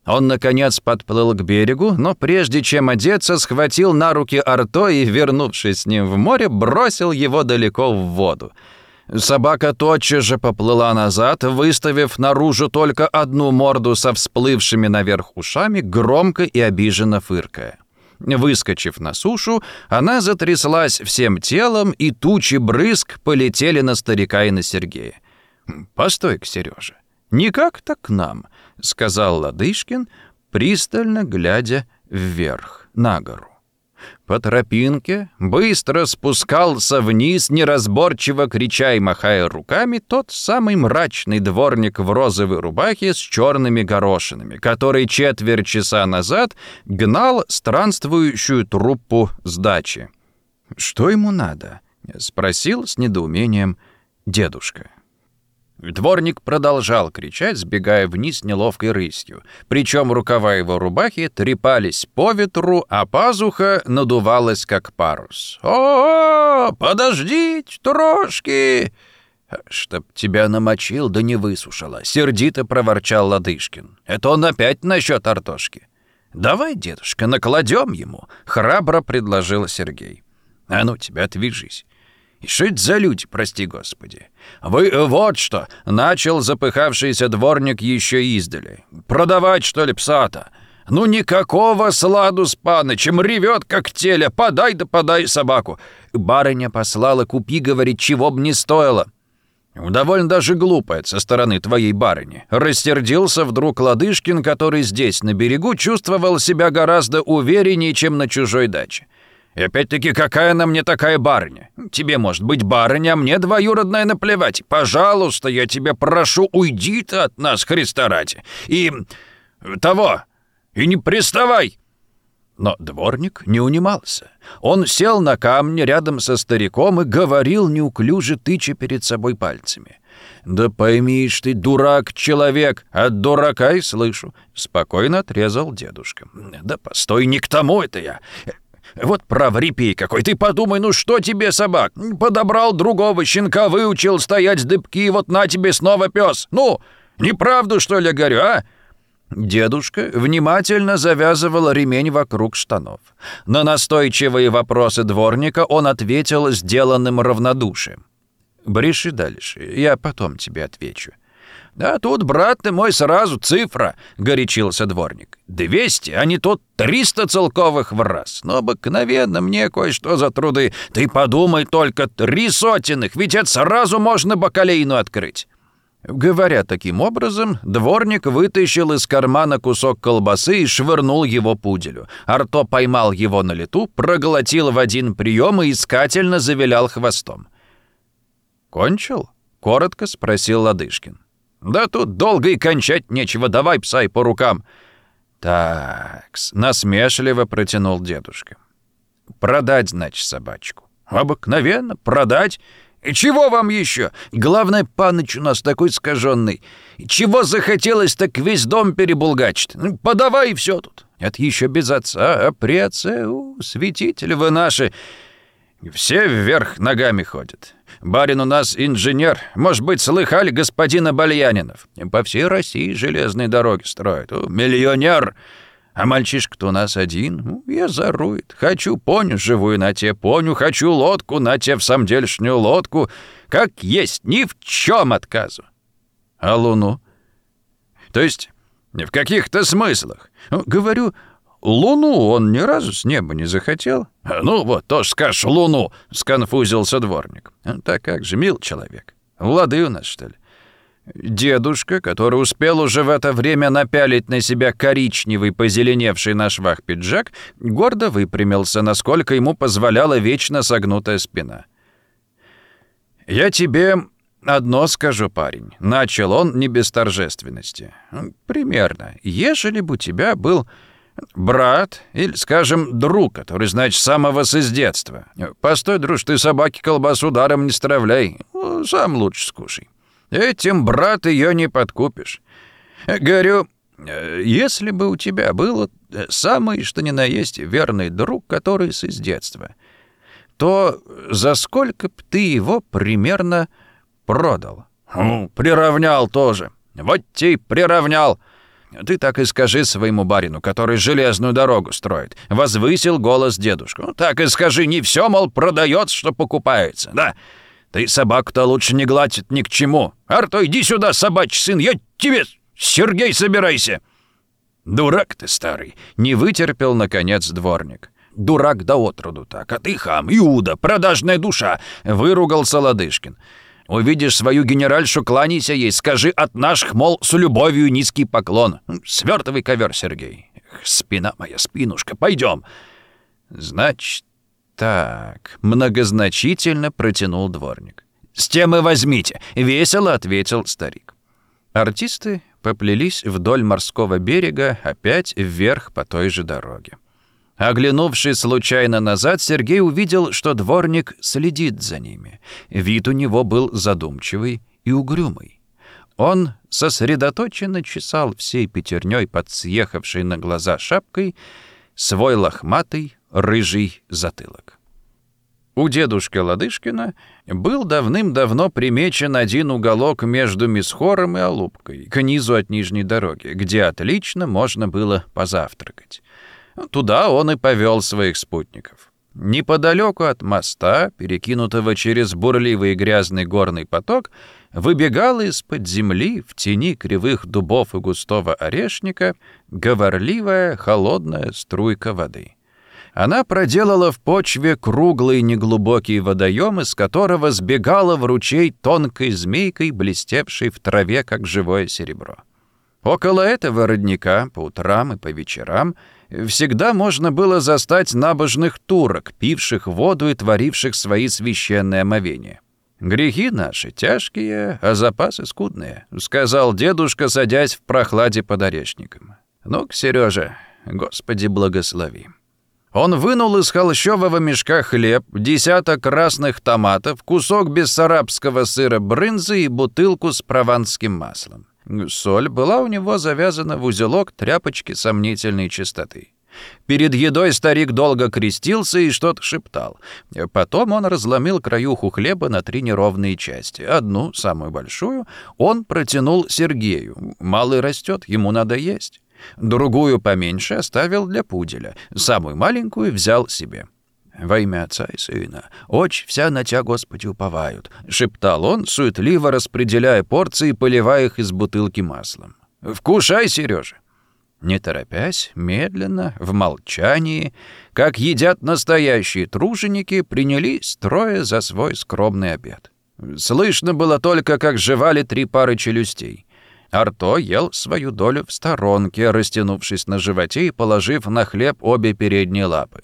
Он, наконец, подплыл к берегу, но прежде чем одеться, схватил на руки Арто и, вернувшись с ним в море, бросил его далеко в воду. Собака тотчас же поплыла назад, выставив наружу только одну морду со всплывшими наверх ушами, громко и обиженно фыркая. Выскочив на сушу, она затряслась всем телом, и тучи брызг полетели на старика и на Сергея. «Постой-ка, Сережа, никак так к нам», — сказал Ладышкин, пристально глядя вверх, на гору. По тропинке быстро спускался вниз, неразборчиво крича и махая руками, тот самый мрачный дворник в розовой рубахе с черными горошинами, который четверть часа назад гнал странствующую труппу с дачи. «Что ему надо?» — спросил с недоумением дедушка. Дворник продолжал кричать, сбегая вниз неловкой рысью. Причем рукава его рубахи трепались по ветру, а пазуха надувалась, как парус. «О, -о, -о подождите, трошки!» «Чтоб тебя намочил, да не высушила», — сердито проворчал Ладышкин. «Это он опять насчет Артошки». «Давай, дедушка, накладем ему», — храбро предложил Сергей. «А ну тебя, отвяжись. И что это за люди, прости господи? Вы э, вот что, начал запыхавшийся дворник еще издали. Продавать, что ли, пса-то? Ну никакого сладу с панычем, ревет, как теля, подай да подай собаку. Барыня послала, купи, говорит, чего б не стоило. Довольно даже глупо со стороны твоей барыни. Рассердился вдруг Ладышкин, который здесь, на берегу, чувствовал себя гораздо увереннее, чем на чужой даче. И опять-таки, какая она мне такая барыня? Тебе, может быть, барыня, а мне двоюродная наплевать. Пожалуйста, я тебя прошу, уйди ты от нас, Христа ради. И... того... и не приставай!» Но дворник не унимался. Он сел на камне рядом со стариком и говорил, неуклюже тыча перед собой пальцами. «Да поймишь ты, дурак-человек, от дурака и слышу», — спокойно отрезал дедушка. «Да постой, не к тому это я. Вот прав репей какой, ты подумай, ну что тебе собак? Подобрал другого щенка, выучил стоять с дыбки, вот на тебе снова пес. Ну, неправду, что ли, говорю, а?» Дедушка внимательно завязывал ремень вокруг штанов. На настойчивые вопросы дворника он ответил сделанным равнодушием. «Бреши дальше, я потом тебе отвечу. «Да тут, брат ты мой, сразу цифра», — горячился дворник. «Двести, а не тут триста целковых в раз. Но обыкновенно мне кое-что за труды. Ты подумай только, три сотенных, ведь это сразу можно бакалейну открыть». Говоря таким образом, дворник вытащил из кармана кусок колбасы и швырнул его пуделю. Арто поймал его на лету, проглотил в один прием и искательно завилял хвостом. «Кончил?» — коротко спросил Ладышкин. «Да тут долго и кончать нечего, давай пса и по рукам». «Так-с», насмешливо протянул дедушка. «Продать, значит, собачку». «Обыкновенно, продать. И чего вам еще? Главное, паныч у нас такой скаженный. Чего захотелось, так весь дом перебулгачить. Ну, подавай и все тут. Это еще без отца, а при отце, у, святители вы наши, все вверх ногами ходят. Барин у нас инженер. Может быть, слыхали господина Бальянинов? По всей России железные дороги строят. О, миллионер! А мальчишка-то у нас один. Ну, я зарует. Хочу поню живую на те поню, хочу лодку на те в самом делешнюю лодку. Как есть, ни в чем отказу. А луну? То есть в каких-то смыслах. Говорю, луну он ни разу с неба не захотел. Ну вот, тоже скажешь луну, сконфузился дворник. Так как же, мил человек. Лады у нас, что ли? Дедушка, который успел уже в это время напялить на себя коричневый, позеленевший на швах пиджак, гордо выпрямился, насколько ему позволяла вечно согнутая спина. «Я тебе одно скажу, парень», — начал он не без торжественности. «Примерно. Ежели бы у тебя был брат или, скажем, друг, который, значит, самого с детства. Постой, друж, ты собаке колбасу даром не стравляй. Сам лучше скушай». Этим, брат, ее не подкупишь. Говорю, если бы у тебя был самый, что ни на есть, верный друг, который с из детства, то за сколько б ты его примерно продал? Приравнял тоже. Вот тебе приравнял. Ты так и скажи своему барину, который железную дорогу строит. Возвысил голос дедушку. Так и скажи, не все, мол, продается, что покупается. Да, ты собаку-то лучше не гладить ни к чему. Арто, иди сюда, собачий сын, я тебе... Сергей, собирайся!» «Дурак ты старый!» — не вытерпел, наконец, дворник. «Дурак да отроду так, а ты хам, Иуда, продажная душа!» — выругался Ладышкин. «Увидишь свою генеральшу, кланяйся ей, скажи от наших, мол, с любовью низкий поклон. Свертовый ковер, Сергей. Эх, спина моя, спинушка, пойдем!» «Значит, так», — многозначительно протянул дворник. «С тем и возьмите», — весело ответил старик. Артисты поплелись вдоль морского берега, опять вверх по той же дороге. Оглянувшись случайно назад, Сергей увидел, что дворник следит за ними. Вид у него был задумчивый и угрюмый. Он сосредоточенно чесал всей пятерней под съехавшей на глаза шапкой свой лохматый рыжий затылок. У дедушки Ладышкина был давным-давно примечен один уголок между Мисхором и Алубкой, к низу от нижней дороги, где отлично можно было позавтракать. Туда он и повел своих спутников. Неподалеку от моста, перекинутого через бурливый грязный горный поток, выбегала из-под земли в тени кривых дубов и густого орешника говорливая холодная струйка воды — она проделала в почве круглый неглубокий водоем, из которого сбегала в ручей тонкой змейкой, блестевшей в траве, как живое серебро. Около этого родника по утрам и по вечерам всегда можно было застать набожных турок, пивших воду и творивших свои священные омовения. «Грехи наши тяжкие, а запасы скудные», — сказал дедушка, садясь в прохладе под орешником. «Ну-ка, Сережа, Господи благослови». Он вынул из холщового мешка хлеб, десяток красных томатов, кусок бессарабского сыра брынзы и бутылку с прованским маслом. Соль была у него завязана в узелок тряпочки сомнительной чистоты. Перед едой старик долго крестился и что-то шептал. Потом он разломил краюху хлеба на три неровные части. Одну, самую большую, он протянул Сергею. Малый растет, ему надо есть. Другую поменьше оставил для пуделя, самую маленькую взял себе. «Во имя Отца и Сына, очь вся на Тя, Господи, уповают», — шептал он, суетливо распределяя порции, поливая их из бутылки маслом. «Вкушай, Сережа!» Не торопясь, медленно, в молчании, как едят настоящие труженики, принялись трое за свой скромный обед. Слышно было только, как жевали три пары челюстей. Арто ел свою долю в сторонке, растянувшись на животе и положив на хлеб обе передние лапы.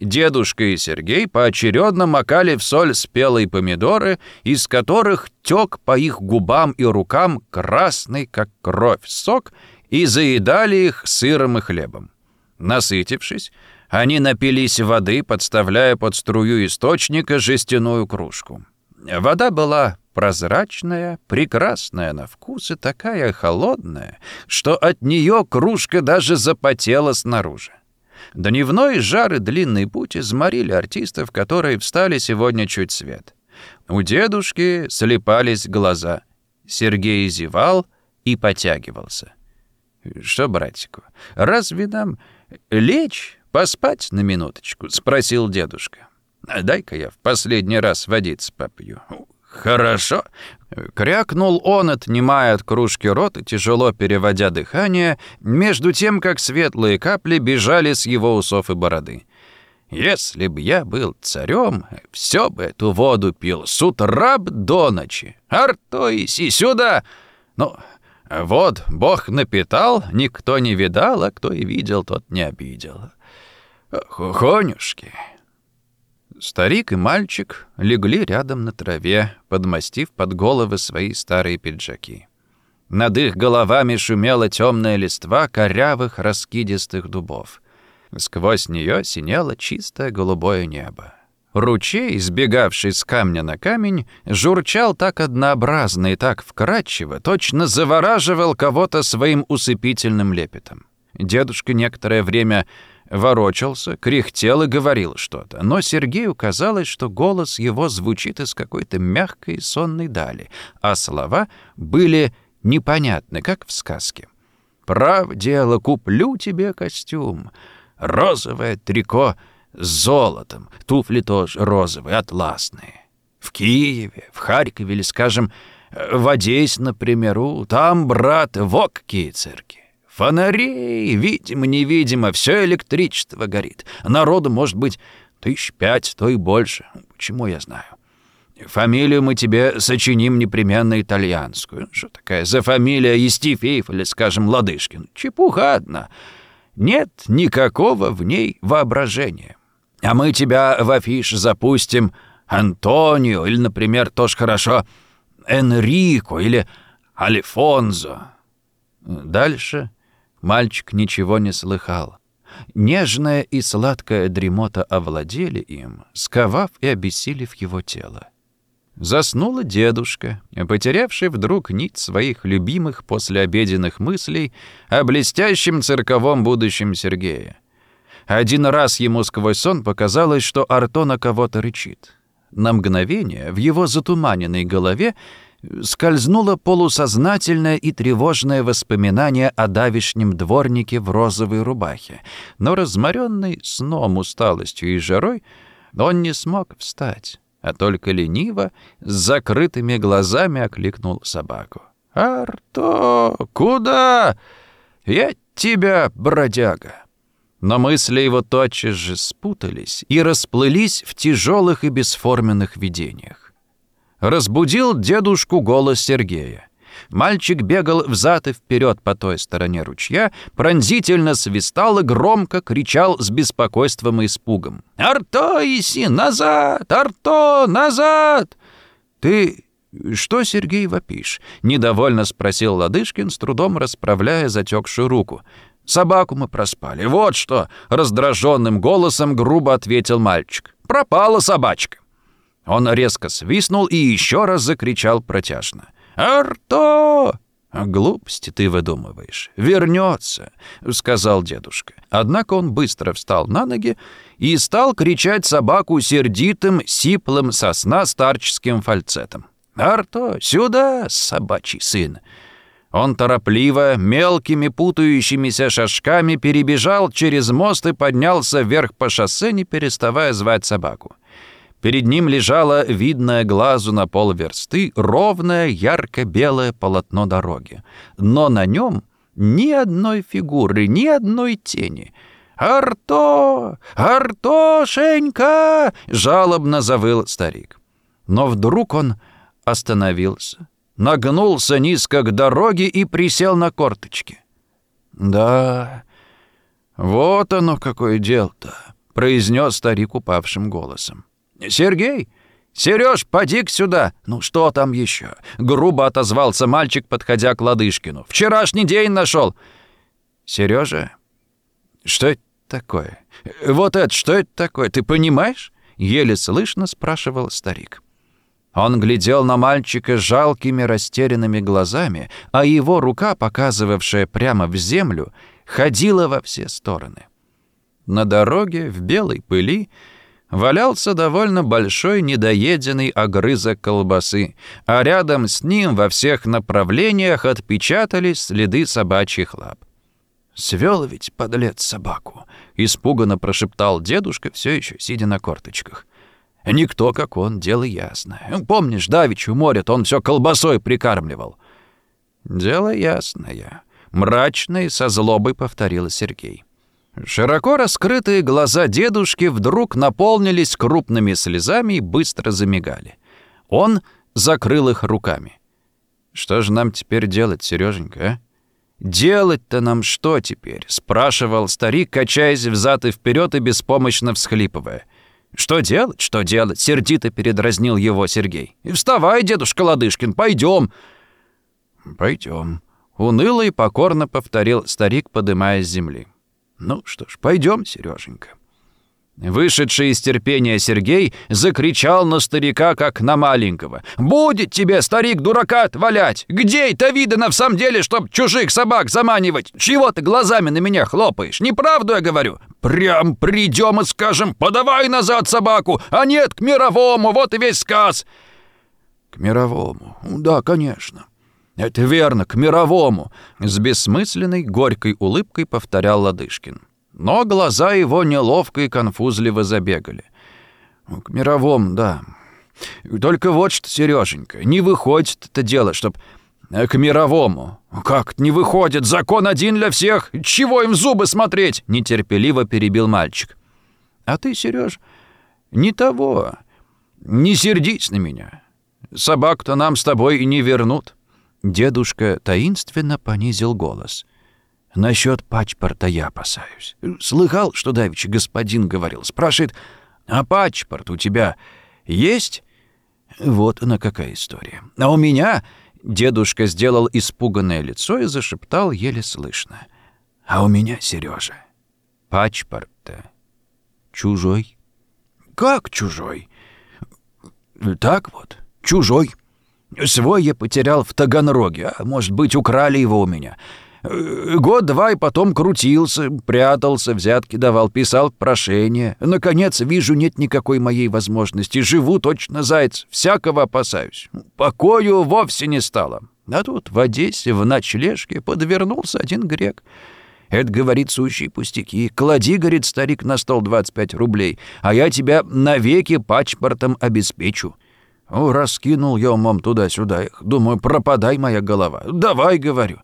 Дедушка и Сергей поочередно макали в соль спелые помидоры, из которых тек по их губам и рукам красный, как кровь, сок, и заедали их сыром и хлебом. Насытившись, они напились воды, подставляя под струю источника жестяную кружку. Вода была прозрачная, прекрасная на вкус и такая холодная, что от нее кружка даже запотела снаружи. Дневной жар и длинный путь изморили артистов, которые встали сегодня чуть свет. У дедушки слепались глаза. Сергей зевал и потягивался. «Что, братику, разве нам лечь, поспать на минуточку?» — спросил дедушка. «Дай-ка я в последний раз водицы попью. Хорошо!» Крякнул он, отнимая от кружки рот и тяжело переводя дыхание, между тем, как светлые капли бежали с его усов и бороды. «Если б я был царем, все бы эту воду пил с утра б до ночи. Артоиси, сюда!» «Ну, вот, Бог напитал, никто не видал, а кто и видел, тот не обидел. Хонюшки!» Старик и мальчик легли рядом на траве, подмастив под головы свои старые пиджаки. Над их головами шумела темная листва корявых раскидистых дубов. Сквозь нее синело чистое голубое небо. Ручей, сбегавший с камня на камень, журчал так однообразно и так вкрадчиво, точно завораживал кого-то своим усыпительным лепетом. Дедушка некоторое время ворочался, кряхтел и говорил что-то, но Сергею казалось, что голос его звучит из какой-то мягкой сонной дали, а слова были непонятны, как в сказке. «Прав дело, куплю тебе костюм, розовое трико с золотом, туфли тоже розовые, атласные. В Киеве, в Харькове или, скажем, в Одессе, например, там, брат, вок церкви. Фонарей, видимо-невидимо, все электричество горит. Народу, может быть, тысяч пять, то и больше. Почему я знаю? Фамилию мы тебе сочиним непременно итальянскую. Что такая за фамилия Естифеев или, скажем, Ладышкин? Чепуха одна. Нет никакого в ней воображения. А мы тебя в афиш запустим Антонио или, например, тоже хорошо, Энрико или Альфонзо. Дальше Мальчик ничего не слыхал. Нежная и сладкая дремота овладели им, сковав и обессилив его тело. Заснула дедушка, потерявший вдруг нить своих любимых послеобеденных мыслей о блестящем цирковом будущем Сергея. Один раз ему сквозь сон показалось, что Арто на кого-то рычит. На мгновение в его затуманенной голове скользнуло полусознательное и тревожное воспоминание о давишнем дворнике в розовой рубахе, но разморенный сном, усталостью и жарой, он не смог встать, а только лениво с закрытыми глазами окликнул собаку. «Арто, куда? Я тебя, бродяга!» Но мысли его тотчас же спутались и расплылись в тяжелых и бесформенных видениях. Разбудил дедушку голос Сергея. Мальчик бегал взад и вперед по той стороне ручья, пронзительно свистал и громко кричал с беспокойством и испугом. «Арто, иси, назад! Арто, назад!» «Ты что, Сергей, вопишь?» — недовольно спросил Ладышкин, с трудом расправляя затекшую руку. «Собаку мы проспали. Вот что!» — раздраженным голосом грубо ответил мальчик. «Пропала собачка!» Он резко свистнул и еще раз закричал протяжно. «Арто!» «Глупости ты выдумываешь. Вернется», — сказал дедушка. Однако он быстро встал на ноги и стал кричать собаку сердитым, сиплым сосна старческим фальцетом. «Арто, сюда, собачий сын!» Он торопливо, мелкими путающимися шажками перебежал через мост и поднялся вверх по шоссе, не переставая звать собаку. Перед ним лежало, видное глазу на полверсты, ровное ярко-белое полотно дороги. Но на нем ни одной фигуры, ни одной тени. «Арто! Артошенька!» — жалобно завыл старик. Но вдруг он остановился, нагнулся низко к дороге и присел на корточки. «Да, вот оно какое дело-то», — произнес старик упавшим голосом. «Сергей! Сереж, поди сюда!» «Ну что там еще?» Грубо отозвался мальчик, подходя к Ладышкину. «Вчерашний день нашел!» «Сережа, что это такое? Вот это, что это такое, ты понимаешь?» Еле слышно спрашивал старик. Он глядел на мальчика жалкими растерянными глазами, а его рука, показывавшая прямо в землю, ходила во все стороны. На дороге в белой пыли валялся довольно большой недоеденный огрызок колбасы, а рядом с ним во всех направлениях отпечатались следы собачьих лап. «Свел ведь, подлец, собаку!» — испуганно прошептал дедушка, все еще сидя на корточках. Никто, как он, дело ясное. Помнишь, давеча у он все колбасой прикармливал. Дело ясное. Мрачно и со злобой повторил Сергей. Широко раскрытые глаза дедушки вдруг наполнились крупными слезами и быстро замигали. Он закрыл их руками. «Что же нам теперь делать, Сереженька, а?» «Делать-то нам что теперь?» — спрашивал старик, качаясь взад и вперед и беспомощно всхлипывая. «Что делать? Что делать?» — сердито передразнил его Сергей. «Вставай, дедушка Ладышкин, пойдем!» «Пойдем», — уныло и покорно повторил старик, подымаясь с земли. «Ну что ж, пойдем, Сереженька». Вышедший из терпения Сергей закричал на старика, как на маленького. «Будет тебе, старик, дурака отвалять! Где это видано в самом деле, чтоб чужих собак заманивать? Чего ты глазами на меня хлопаешь? Неправду я говорю. Прям придем и скажем, подавай назад собаку, а нет, к мировому, вот и весь сказ!» «К мировому? Да, конечно. Это верно, к мировому!» С бессмысленной, горькой улыбкой повторял Ладышкин но глаза его неловко и конфузливо забегали. «К мировому, да. Только вот что, Сереженька, не выходит это дело, чтоб э, к мировому. Как не выходит? Закон один для всех. Чего им зубы смотреть?» Нетерпеливо перебил мальчик. «А ты, Сереж, не того. Не сердись на меня. Собак-то нам с тобой и не вернут». Дедушка таинственно понизил голос. Насчет пачпорта я опасаюсь. Слыхал, что давеча господин говорил. Спрашивает, а пачпорт у тебя есть? Вот она какая история. А у меня... Дедушка сделал испуганное лицо и зашептал еле слышно. А у меня, Сережа, пачпорт-то чужой. Как чужой? Так вот, чужой. Свой я потерял в Таганроге, а может быть, украли его у меня. Год-два и потом крутился, прятался, взятки давал, писал прошение. Наконец, вижу, нет никакой моей возможности. Живу точно заяц, всякого опасаюсь. Покою вовсе не стало. А тут в Одессе в ночлежке подвернулся один грек. Это, говорит, сущие пустяки. Клади, говорит старик, на стол 25 рублей, а я тебя навеки пачпортом обеспечу. О, раскинул я умом туда-сюда. Думаю, пропадай моя голова. Давай, говорю.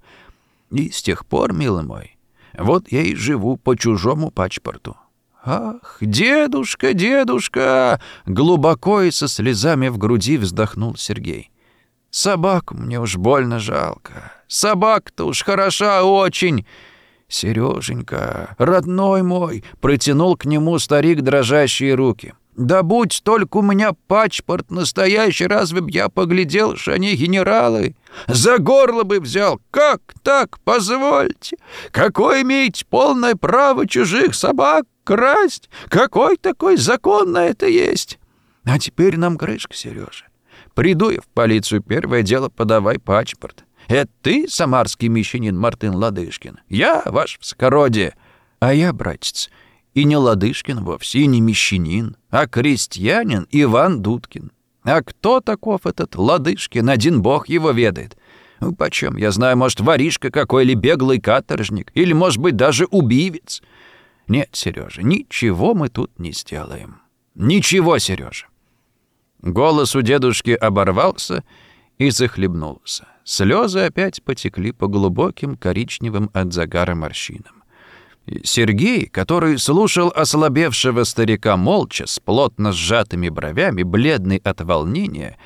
И с тех пор, милый мой, вот я и живу по чужому пачпорту. «Ах, дедушка, дедушка!» Глубоко и со слезами в груди вздохнул Сергей. «Собаку мне уж больно жалко. Собака-то уж хороша очень!» «Сереженька, родной мой!» — протянул к нему старик дрожащие руки. Да будь только у меня пачпорт настоящий, разве б я поглядел, что они генералы? За горло бы взял. Как так? Позвольте. Какое имеете полное право чужих собак красть? Какой такой закон на это есть? А теперь нам крышка, Сережа. Приду я в полицию, первое дело подавай пачпорт. Это ты, самарский мещанин Мартын Ладышкин? Я, ваш вскородие. А я, братец, и не Ладышкин вовсе, и не мещанин, а крестьянин Иван Дудкин. А кто таков этот Ладышкин? Один бог его ведает. Ну, почем? Я знаю, может, воришка какой или беглый каторжник, или, может быть, даже убивец. Нет, Сережа, ничего мы тут не сделаем. Ничего, Сережа. Голос у дедушки оборвался и захлебнулся. Слезы опять потекли по глубоким коричневым от загара морщинам. Сергей, который слушал ослабевшего старика молча, с плотно сжатыми бровями, бледный от волнения,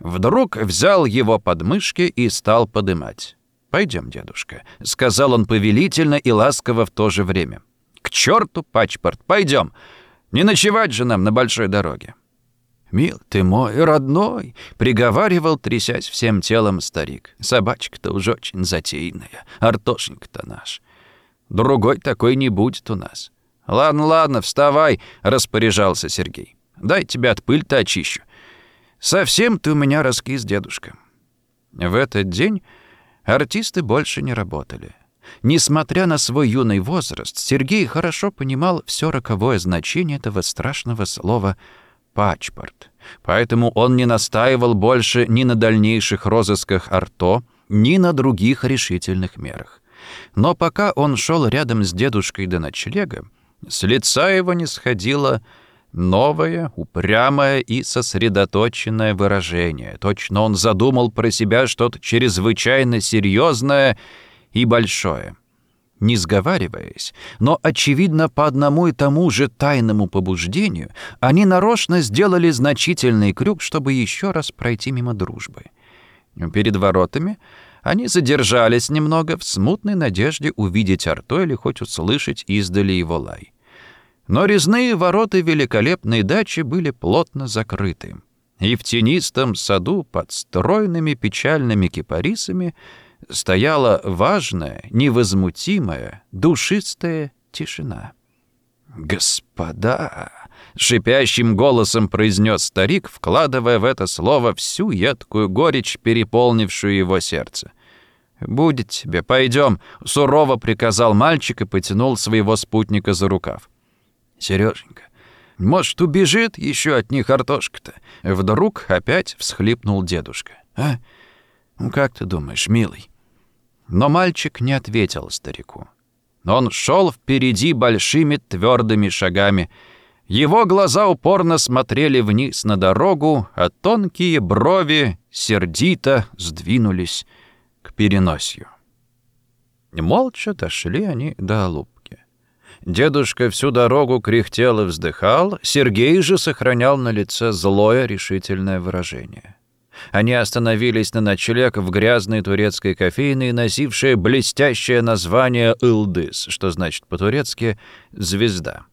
вдруг взял его под мышки и стал подымать. «Пойдем, дедушка», — сказал он повелительно и ласково в то же время. «К черту пачпорт, пойдем. Не ночевать же нам на большой дороге». «Мил ты мой, родной!» — приговаривал, трясясь всем телом старик. «Собачка-то уж очень затейная, артошник-то наш. Другой такой не будет у нас. Ладно, ладно, вставай, распоряжался Сергей. Дай тебя от пыль-то очищу. Совсем ты у меня раскис, дедушка. В этот день артисты больше не работали. Несмотря на свой юный возраст, Сергей хорошо понимал все роковое значение этого страшного слова «пачпорт». Поэтому он не настаивал больше ни на дальнейших розысках Арто, ни на других решительных мерах. Но пока он шел рядом с дедушкой до ночлега, с лица его не сходило Новое, упрямое и сосредоточенное выражение. Точно он задумал про себя что-то чрезвычайно серьезное и большое. Не сговариваясь, но, очевидно, по одному и тому же тайному побуждению, они нарочно сделали значительный крюк, чтобы еще раз пройти мимо дружбы. Перед воротами они задержались немного в смутной надежде увидеть Арто или хоть услышать издали его лай. Но резные ворота великолепной дачи были плотно закрыты, и в тенистом саду под стройными печальными кипарисами стояла важная, невозмутимая, душистая тишина. «Господа!» — шипящим голосом произнес старик, вкладывая в это слово всю едкую горечь, переполнившую его сердце. «Будет тебе, пойдем», — сурово приказал мальчик и потянул своего спутника за рукав. Сереженька, может, убежит еще от них Артошка-то? Вдруг опять всхлипнул дедушка. А? Ну, как ты думаешь, милый? Но мальчик не ответил старику. Он шел впереди большими твердыми шагами. Его глаза упорно смотрели вниз на дорогу, а тонкие брови сердито сдвинулись к переносью. Молча дошли они до луп. Дедушка всю дорогу кряхтел и вздыхал, Сергей же сохранял на лице злое решительное выражение. Они остановились на ночлег в грязной турецкой кофейной, носившей блестящее название «Илдыс», что значит по-турецки «звезда».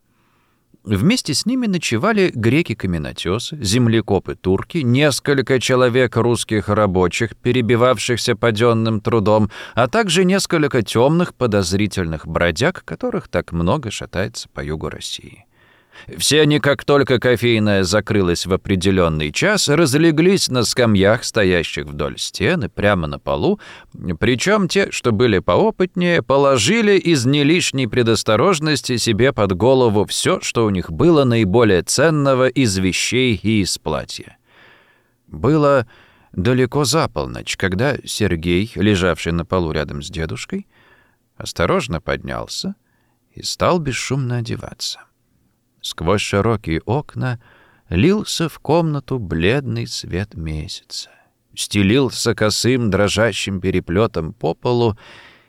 Вместе с ними ночевали греки-каменотесы, землекопы-турки, несколько человек русских рабочих, перебивавшихся паденным трудом, а также несколько темных подозрительных бродяг, которых так много шатается по югу России. Все они, как только кофейная закрылась в определенный час, разлеглись на скамьях, стоящих вдоль стены, прямо на полу, причем те, что были поопытнее, положили из не лишней предосторожности себе под голову все, что у них было наиболее ценного из вещей и из платья. Было далеко за полночь, когда Сергей, лежавший на полу рядом с дедушкой, осторожно поднялся и стал бесшумно одеваться. Сквозь широкие окна лился в комнату бледный свет месяца. Стелился косым дрожащим переплетом по полу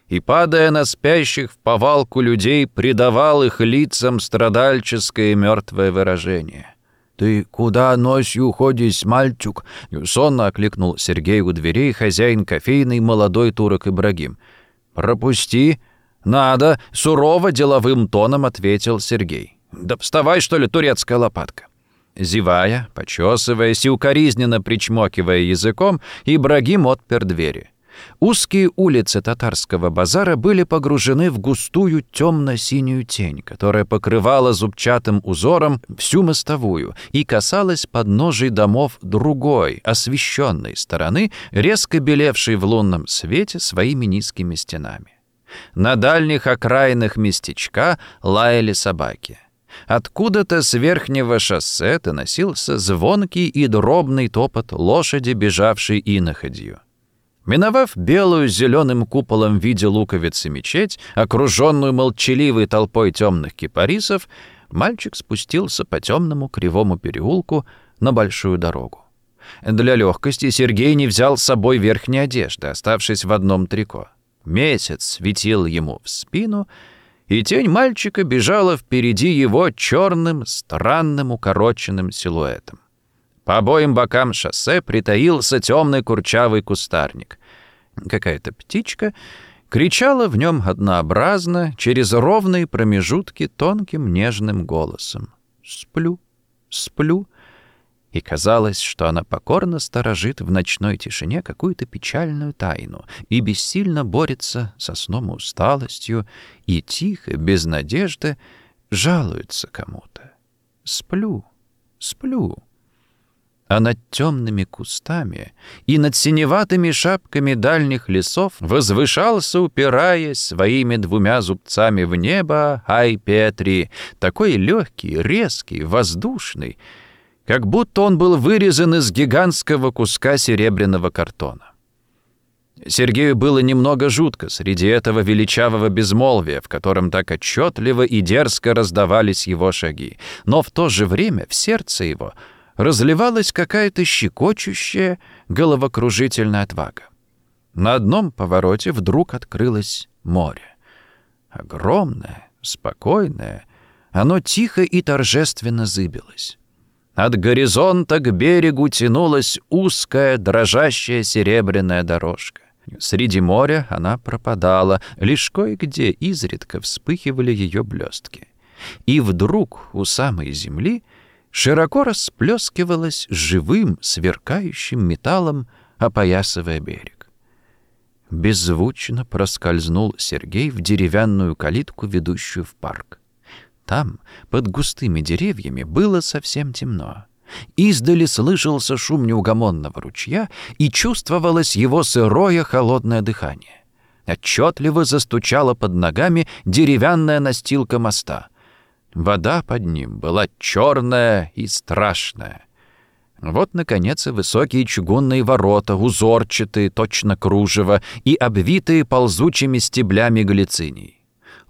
и, падая на спящих в повалку людей, придавал их лицам страдальческое мертвое выражение. «Ты куда носью ходишь, мальчук?» — сонно окликнул Сергей у дверей хозяин кофейный молодой турок Ибрагим. «Пропусти!» «Надо!» — сурово деловым тоном ответил Сергей. «Да вставай, что ли, турецкая лопатка!» Зевая, почесываясь и укоризненно причмокивая языком, Ибрагим отпер двери. Узкие улицы татарского базара были погружены в густую темно-синюю тень, которая покрывала зубчатым узором всю мостовую и касалась подножий домов другой, освещенной стороны, резко белевшей в лунном свете своими низкими стенами. На дальних окраинах местечка лаяли собаки — Откуда-то с верхнего шоссе доносился звонкий и дробный топот лошади, бежавшей иноходью. Миновав белую зеленым куполом в виде луковицы мечеть, окруженную молчаливой толпой темных кипарисов, мальчик спустился по темному кривому переулку на большую дорогу. Для легкости Сергей не взял с собой верхней одежды, оставшись в одном трико. Месяц светил ему в спину — и тень мальчика бежала впереди его черным, странным укороченным силуэтом. По обоим бокам шоссе притаился темный курчавый кустарник. Какая-то птичка кричала в нем однообразно, через ровные промежутки тонким нежным голосом. «Сплю, сплю, и казалось, что она покорно сторожит в ночной тишине какую-то печальную тайну и бессильно борется со сном и усталостью, и тихо, без надежды, жалуется кому-то. «Сплю, сплю». А над темными кустами и над синеватыми шапками дальних лесов возвышался, упираясь своими двумя зубцами в небо, Ай Петри, такой легкий, резкий, воздушный — как будто он был вырезан из гигантского куска серебряного картона. Сергею было немного жутко среди этого величавого безмолвия, в котором так отчетливо и дерзко раздавались его шаги. Но в то же время в сердце его разливалась какая-то щекочущая, головокружительная отвага. На одном повороте вдруг открылось море. Огромное, спокойное, оно тихо и торжественно зыбилось. От горизонта к берегу тянулась узкая, дрожащая серебряная дорожка. Среди моря она пропадала, лишь кое-где изредка вспыхивали ее блестки. И вдруг у самой земли широко расплескивалась живым, сверкающим металлом, опоясывая берег. Беззвучно проскользнул Сергей в деревянную калитку, ведущую в парк. Там, под густыми деревьями, было совсем темно. Издали слышался шум неугомонного ручья, и чувствовалось его сырое холодное дыхание. Отчетливо застучала под ногами деревянная настилка моста. Вода под ним была черная и страшная. Вот, наконец, и высокие чугунные ворота, узорчатые, точно кружево, и обвитые ползучими стеблями глициний.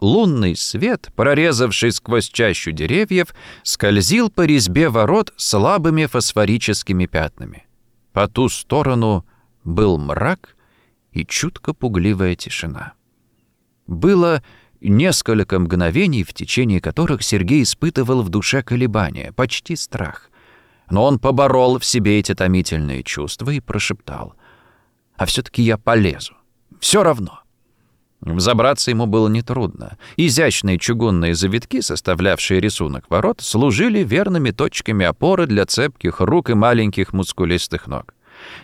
Лунный свет, прорезавший сквозь чащу деревьев, скользил по резьбе ворот слабыми фосфорическими пятнами. По ту сторону был мрак и чутко пугливая тишина. Было несколько мгновений, в течение которых Сергей испытывал в душе колебания, почти страх. Но он поборол в себе эти томительные чувства и прошептал. «А все-таки я полезу. Все равно». Взобраться ему было нетрудно. Изящные чугунные завитки, составлявшие рисунок ворот, служили верными точками опоры для цепких рук и маленьких мускулистых ног.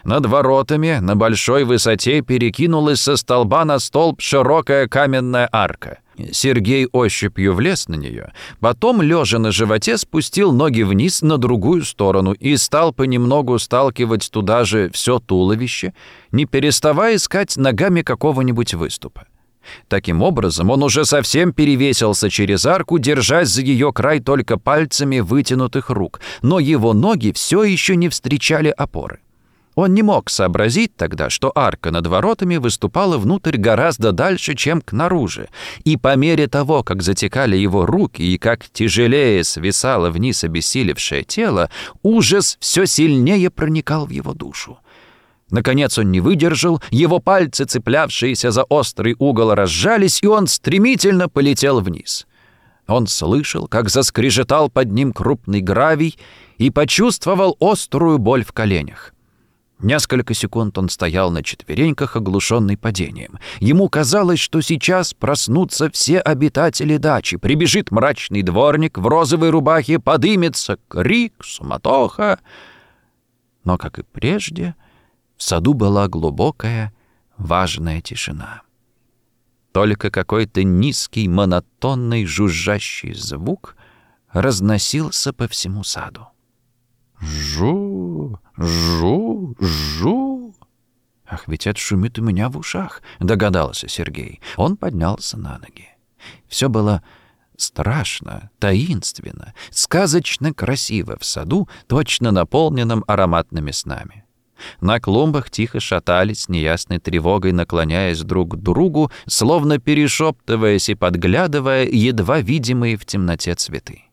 Над воротами на большой высоте перекинулась со столба на столб широкая каменная арка. Сергей ощупью влез на нее, потом, лежа на животе, спустил ноги вниз на другую сторону и стал понемногу сталкивать туда же все туловище, не переставая искать ногами какого-нибудь выступа. Таким образом, он уже совсем перевесился через арку, держась за ее край только пальцами вытянутых рук, но его ноги все еще не встречали опоры. Он не мог сообразить тогда, что арка над воротами выступала внутрь гораздо дальше, чем к наружи, и по мере того, как затекали его руки и как тяжелее свисало вниз обессилевшее тело, ужас все сильнее проникал в его душу. Наконец он не выдержал, его пальцы, цеплявшиеся за острый угол, разжались, и он стремительно полетел вниз. Он слышал, как заскрежетал под ним крупный гравий и почувствовал острую боль в коленях. Несколько секунд он стоял на четвереньках, оглушенный падением. Ему казалось, что сейчас проснутся все обитатели дачи. Прибежит мрачный дворник в розовой рубахе, подымется крик, суматоха. Но, как и прежде, — в саду была глубокая, важная тишина. Только какой-то низкий, монотонный, жужжащий звук разносился по всему саду. «Жу, жу, жу!» «Ах, ведь это шумит у меня в ушах», — догадался Сергей. Он поднялся на ноги. Все было страшно, таинственно, сказочно красиво в саду, точно наполненном ароматными снами. На клумбах тихо шатались, неясной тревогой наклоняясь друг к другу, словно перешептываясь и подглядывая едва видимые в темноте цветы.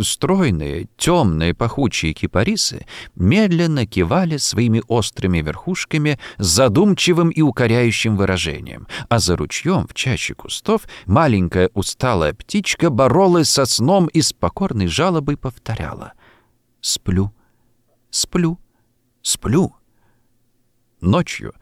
Стройные, темные, пахучие кипарисы медленно кивали своими острыми верхушками с задумчивым и укоряющим выражением, а за ручьем в чаще кустов маленькая усталая птичка боролась со сном и с покорной жалобой повторяла «Сплю, сплю». Сплю. Ночью,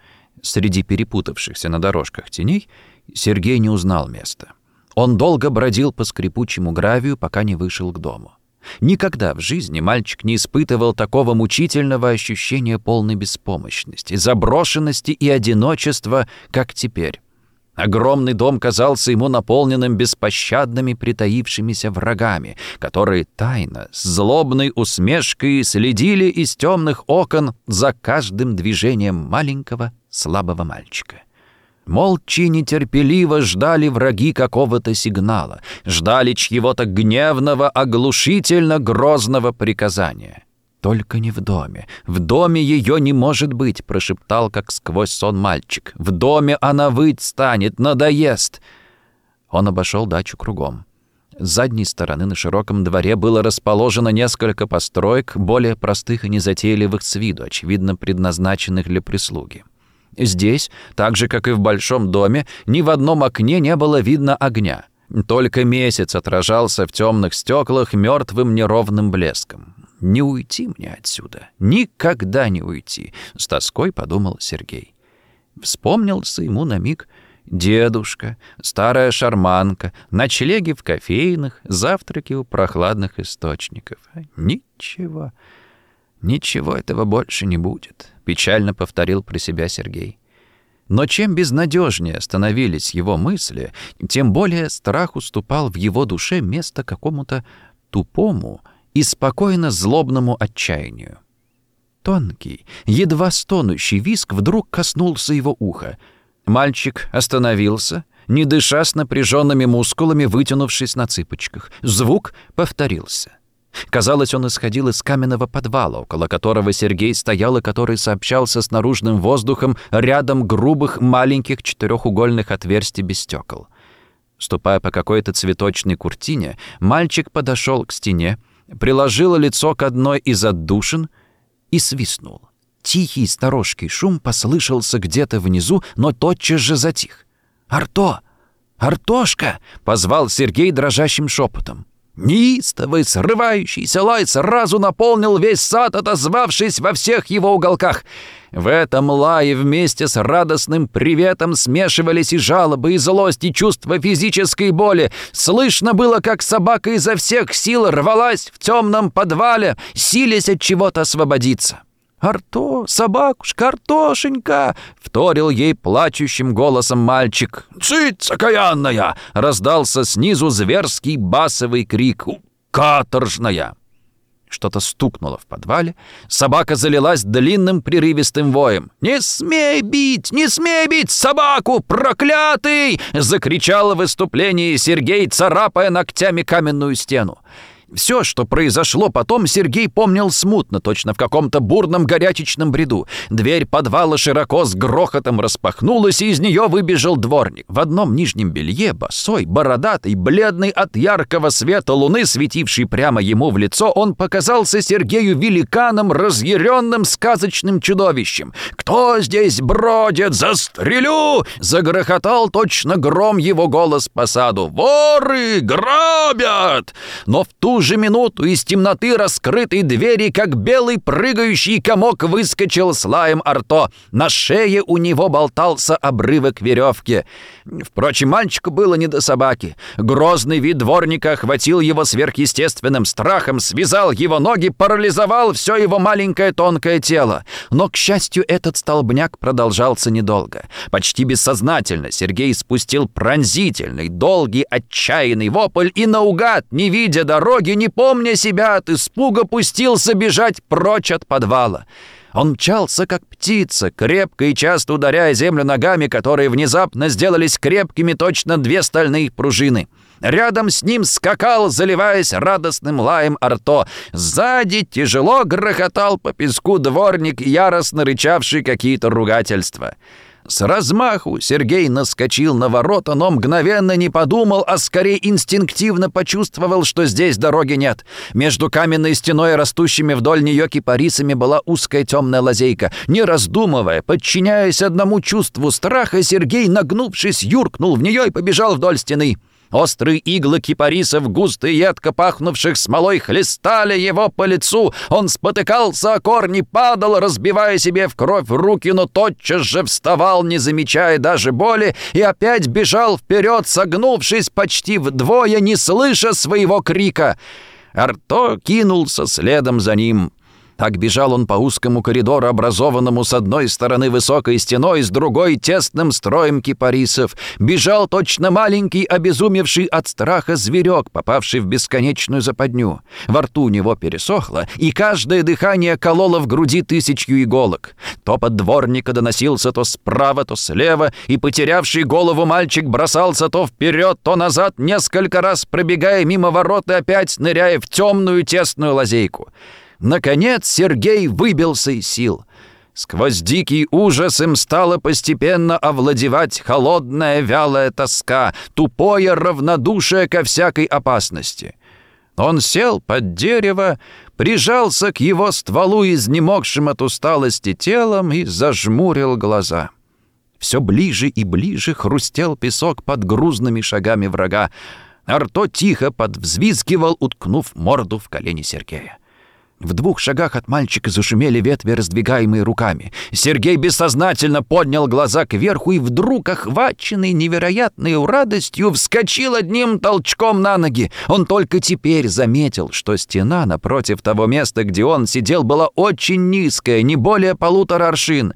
среди перепутавшихся на дорожках теней, Сергей не узнал места. Он долго бродил по скрипучему гравию, пока не вышел к дому. Никогда в жизни мальчик не испытывал такого мучительного ощущения полной беспомощности, заброшенности и одиночества, как теперь. Огромный дом казался ему наполненным беспощадными притаившимися врагами, которые тайно, с злобной усмешкой следили из темных окон за каждым движением маленького слабого мальчика. Молча нетерпеливо ждали враги какого-то сигнала, ждали чьего-то гневного, оглушительно грозного приказания. «Только не в доме. В доме ее не может быть», — прошептал, как сквозь сон мальчик. «В доме она выть станет, надоест». Он обошел дачу кругом. С задней стороны на широком дворе было расположено несколько построек, более простых и незатейливых с виду, очевидно предназначенных для прислуги. Здесь, так же, как и в большом доме, ни в одном окне не было видно огня. Только месяц отражался в темных стеклах мертвым неровным блеском. «Не уйти мне отсюда, никогда не уйти», — с тоской подумал Сергей. Вспомнился ему на миг — дедушка, старая шарманка, ночлеги в кофейных, завтраки у прохладных источников. Ничего, ничего этого больше не будет, печально повторил про себя Сергей. Но чем безнадежнее становились его мысли, тем более страх уступал в его душе место какому-то тупому и спокойно злобному отчаянию. Тонкий, едва стонущий виск вдруг коснулся его уха — Мальчик остановился, не дыша с напряженными мускулами, вытянувшись на цыпочках. Звук повторился. Казалось, он исходил из каменного подвала, около которого Сергей стоял и который сообщался с наружным воздухом рядом грубых маленьких четырехугольных отверстий без стекол. Ступая по какой-то цветочной куртине, мальчик подошел к стене, приложил лицо к одной из отдушин и свистнул. Тихий сторожкий шум послышался где-то внизу, но тотчас же затих. «Арто! Артошка!» — позвал Сергей дрожащим шепотом. Неистовый, срывающийся лай сразу наполнил весь сад, отозвавшись во всех его уголках. В этом лае вместе с радостным приветом смешивались и жалобы, и злость, и чувство физической боли. Слышно было, как собака изо всех сил рвалась в темном подвале, силясь от чего-то освободиться. «Арто, собакушка, Артошенька!» — вторил ей плачущим голосом мальчик. «Цыц, окаянная!» — раздался снизу зверский басовый крик. «Каторжная!» Что-то стукнуло в подвале. Собака залилась длинным прерывистым воем. «Не смей бить! Не смей бить собаку! Проклятый!» — закричал в выступлении Сергей, царапая ногтями каменную стену. Все, что произошло потом, Сергей помнил смутно, точно в каком-то бурном горячечном бреду. Дверь подвала широко с грохотом распахнулась, и из нее выбежал дворник. В одном нижнем белье, босой, бородатый, бледный от яркого света луны, светивший прямо ему в лицо, он показался Сергею великаном, разъяренным сказочным чудовищем. «Кто здесь бродит? Застрелю!» Загрохотал точно гром его голос по саду. «Воры! Грабят!» Но в ту же минуту из темноты раскрытой двери, как белый прыгающий комок, выскочил с лаем Арто. На шее у него болтался обрывок веревки. Впрочем, мальчику было не до собаки. Грозный вид дворника охватил его сверхъестественным страхом, связал его ноги, парализовал все его маленькое тонкое тело. Но, к счастью, этот столбняк продолжался недолго. Почти бессознательно Сергей спустил пронзительный, долгий, отчаянный вопль и наугад, не видя дороги, не помня себя от испуга, пустился бежать прочь от подвала. Он мчался, как птица, крепко и часто ударяя землю ногами, которые внезапно сделались крепкими точно две стальные пружины. Рядом с ним скакал, заливаясь радостным лаем Арто. Сзади тяжело грохотал по песку дворник, яростно рычавший какие-то ругательства. С размаху Сергей наскочил на ворота, но мгновенно не подумал, а скорее инстинктивно почувствовал, что здесь дороги нет. Между каменной стеной и растущими вдоль нее кипарисами была узкая темная лазейка. Не раздумывая, подчиняясь одному чувству страха, Сергей, нагнувшись, юркнул в нее и побежал вдоль стены. Острые иглы кипарисов, густо и едко пахнувших смолой, хлестали его по лицу. Он спотыкался о корни, падал, разбивая себе в кровь руки, но тотчас же вставал, не замечая даже боли, и опять бежал вперед, согнувшись почти вдвое, не слыша своего крика. Арто кинулся следом за ним. Так бежал он по узкому коридору, образованному с одной стороны высокой стеной, с другой — тесным строем кипарисов. Бежал точно маленький, обезумевший от страха зверек, попавший в бесконечную западню. Во рту у него пересохло, и каждое дыхание кололо в груди тысячью иголок. Топот дворника доносился то справа, то слева, и потерявший голову мальчик бросался то вперед, то назад, несколько раз пробегая мимо ворот и опять ныряя в темную тесную лазейку. Наконец Сергей выбился из сил. Сквозь дикий ужас им стало постепенно овладевать холодная вялая тоска, тупое равнодушие ко всякой опасности. Он сел под дерево, прижался к его стволу изнемогшим от усталости телом и зажмурил глаза. Все ближе и ближе хрустел песок под грузными шагами врага. Арто тихо подвзвизгивал, уткнув морду в колени Сергея. В двух шагах от мальчика зашумели ветви, раздвигаемые руками. Сергей бессознательно поднял глаза кверху и вдруг, охваченный невероятной радостью, вскочил одним толчком на ноги. Он только теперь заметил, что стена напротив того места, где он сидел, была очень низкая, не более полутора аршин.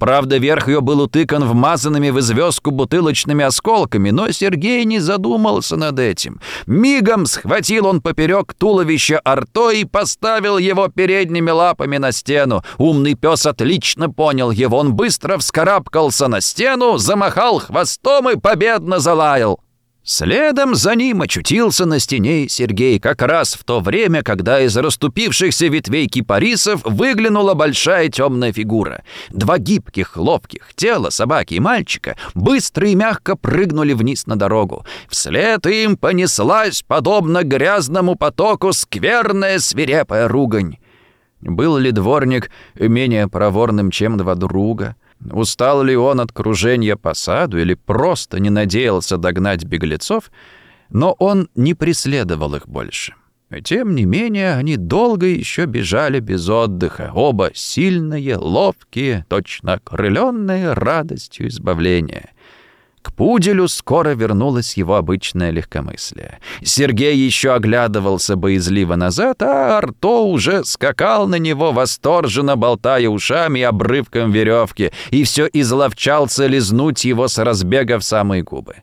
Правда, верх ее был утыкан вмазанными в известку бутылочными осколками, но Сергей не задумался над этим. Мигом схватил он поперек туловища Арто и поставил ударил его передними лапами на стену. Умный пес отлично понял его. Он быстро вскарабкался на стену, замахал хвостом и победно залаял. Следом за ним очутился на стене Сергей как раз в то время, когда из расступившихся ветвей кипарисов выглянула большая темная фигура. Два гибких, ловких тела собаки и мальчика быстро и мягко прыгнули вниз на дорогу. Вслед им понеслась, подобно грязному потоку, скверная свирепая ругань. Был ли дворник менее проворным, чем два друга? Устал ли он от кружения по саду или просто не надеялся догнать беглецов, но он не преследовал их больше. Тем не менее, они долго еще бежали без отдыха, оба сильные, ловкие, точно окрыленные радостью избавления. К пуделю скоро вернулось его обычное легкомыслие. Сергей еще оглядывался боязливо назад, а Арто уже скакал на него, восторженно болтая ушами и обрывком веревки, и все изловчался лизнуть его с разбега в самые губы.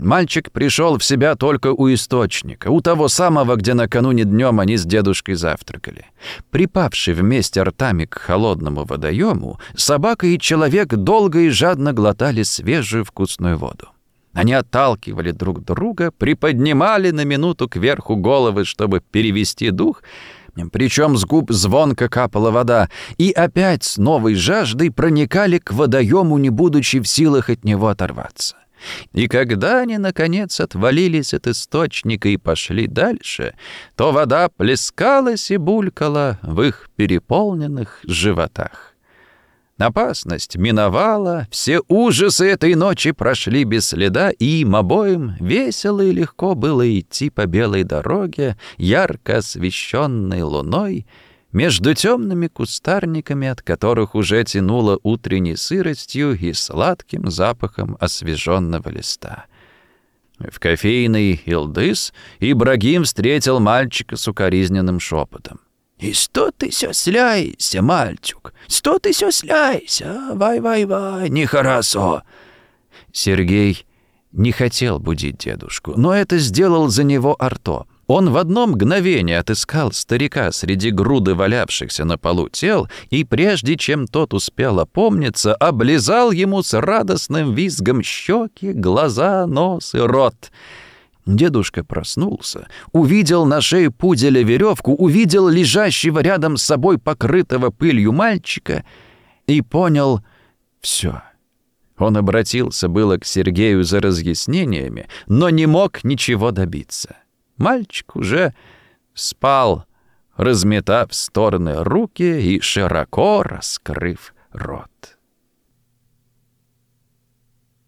Мальчик пришел в себя только у источника, у того самого, где накануне днем они с дедушкой завтракали. Припавший вместе ртами к холодному водоему, собака и человек долго и жадно глотали свежую вкусную воду. Они отталкивали друг друга, приподнимали на минуту кверху головы, чтобы перевести дух, причем с губ звонко капала вода, и опять с новой жаждой проникали к водоему, не будучи в силах от него оторваться. И когда они, наконец, отвалились от источника и пошли дальше, то вода плескалась и булькала в их переполненных животах. Опасность миновала, все ужасы этой ночи прошли без следа, и им обоим весело и легко было идти по белой дороге, ярко освещенной луной, между темными кустарниками, от которых уже тянуло утренней сыростью и сладким запахом освеженного листа. В кофейной Илдыс Ибрагим встретил мальчика с укоризненным шепотом. «И что ты все сляйся, мальчик? Что ты все сляйся? Вай-вай-вай, нехорошо!» Сергей не хотел будить дедушку, но это сделал за него Арто. Он в одно мгновение отыскал старика среди груды валявшихся на полу тел и, прежде чем тот успел опомниться, облизал ему с радостным визгом щеки, глаза, нос и рот. Дедушка проснулся, увидел на шее пуделя веревку, увидел лежащего рядом с собой покрытого пылью мальчика и понял все. Он обратился было к Сергею за разъяснениями, но не мог ничего добиться. Мальчик уже спал, разметав стороны руки и широко раскрыв рот.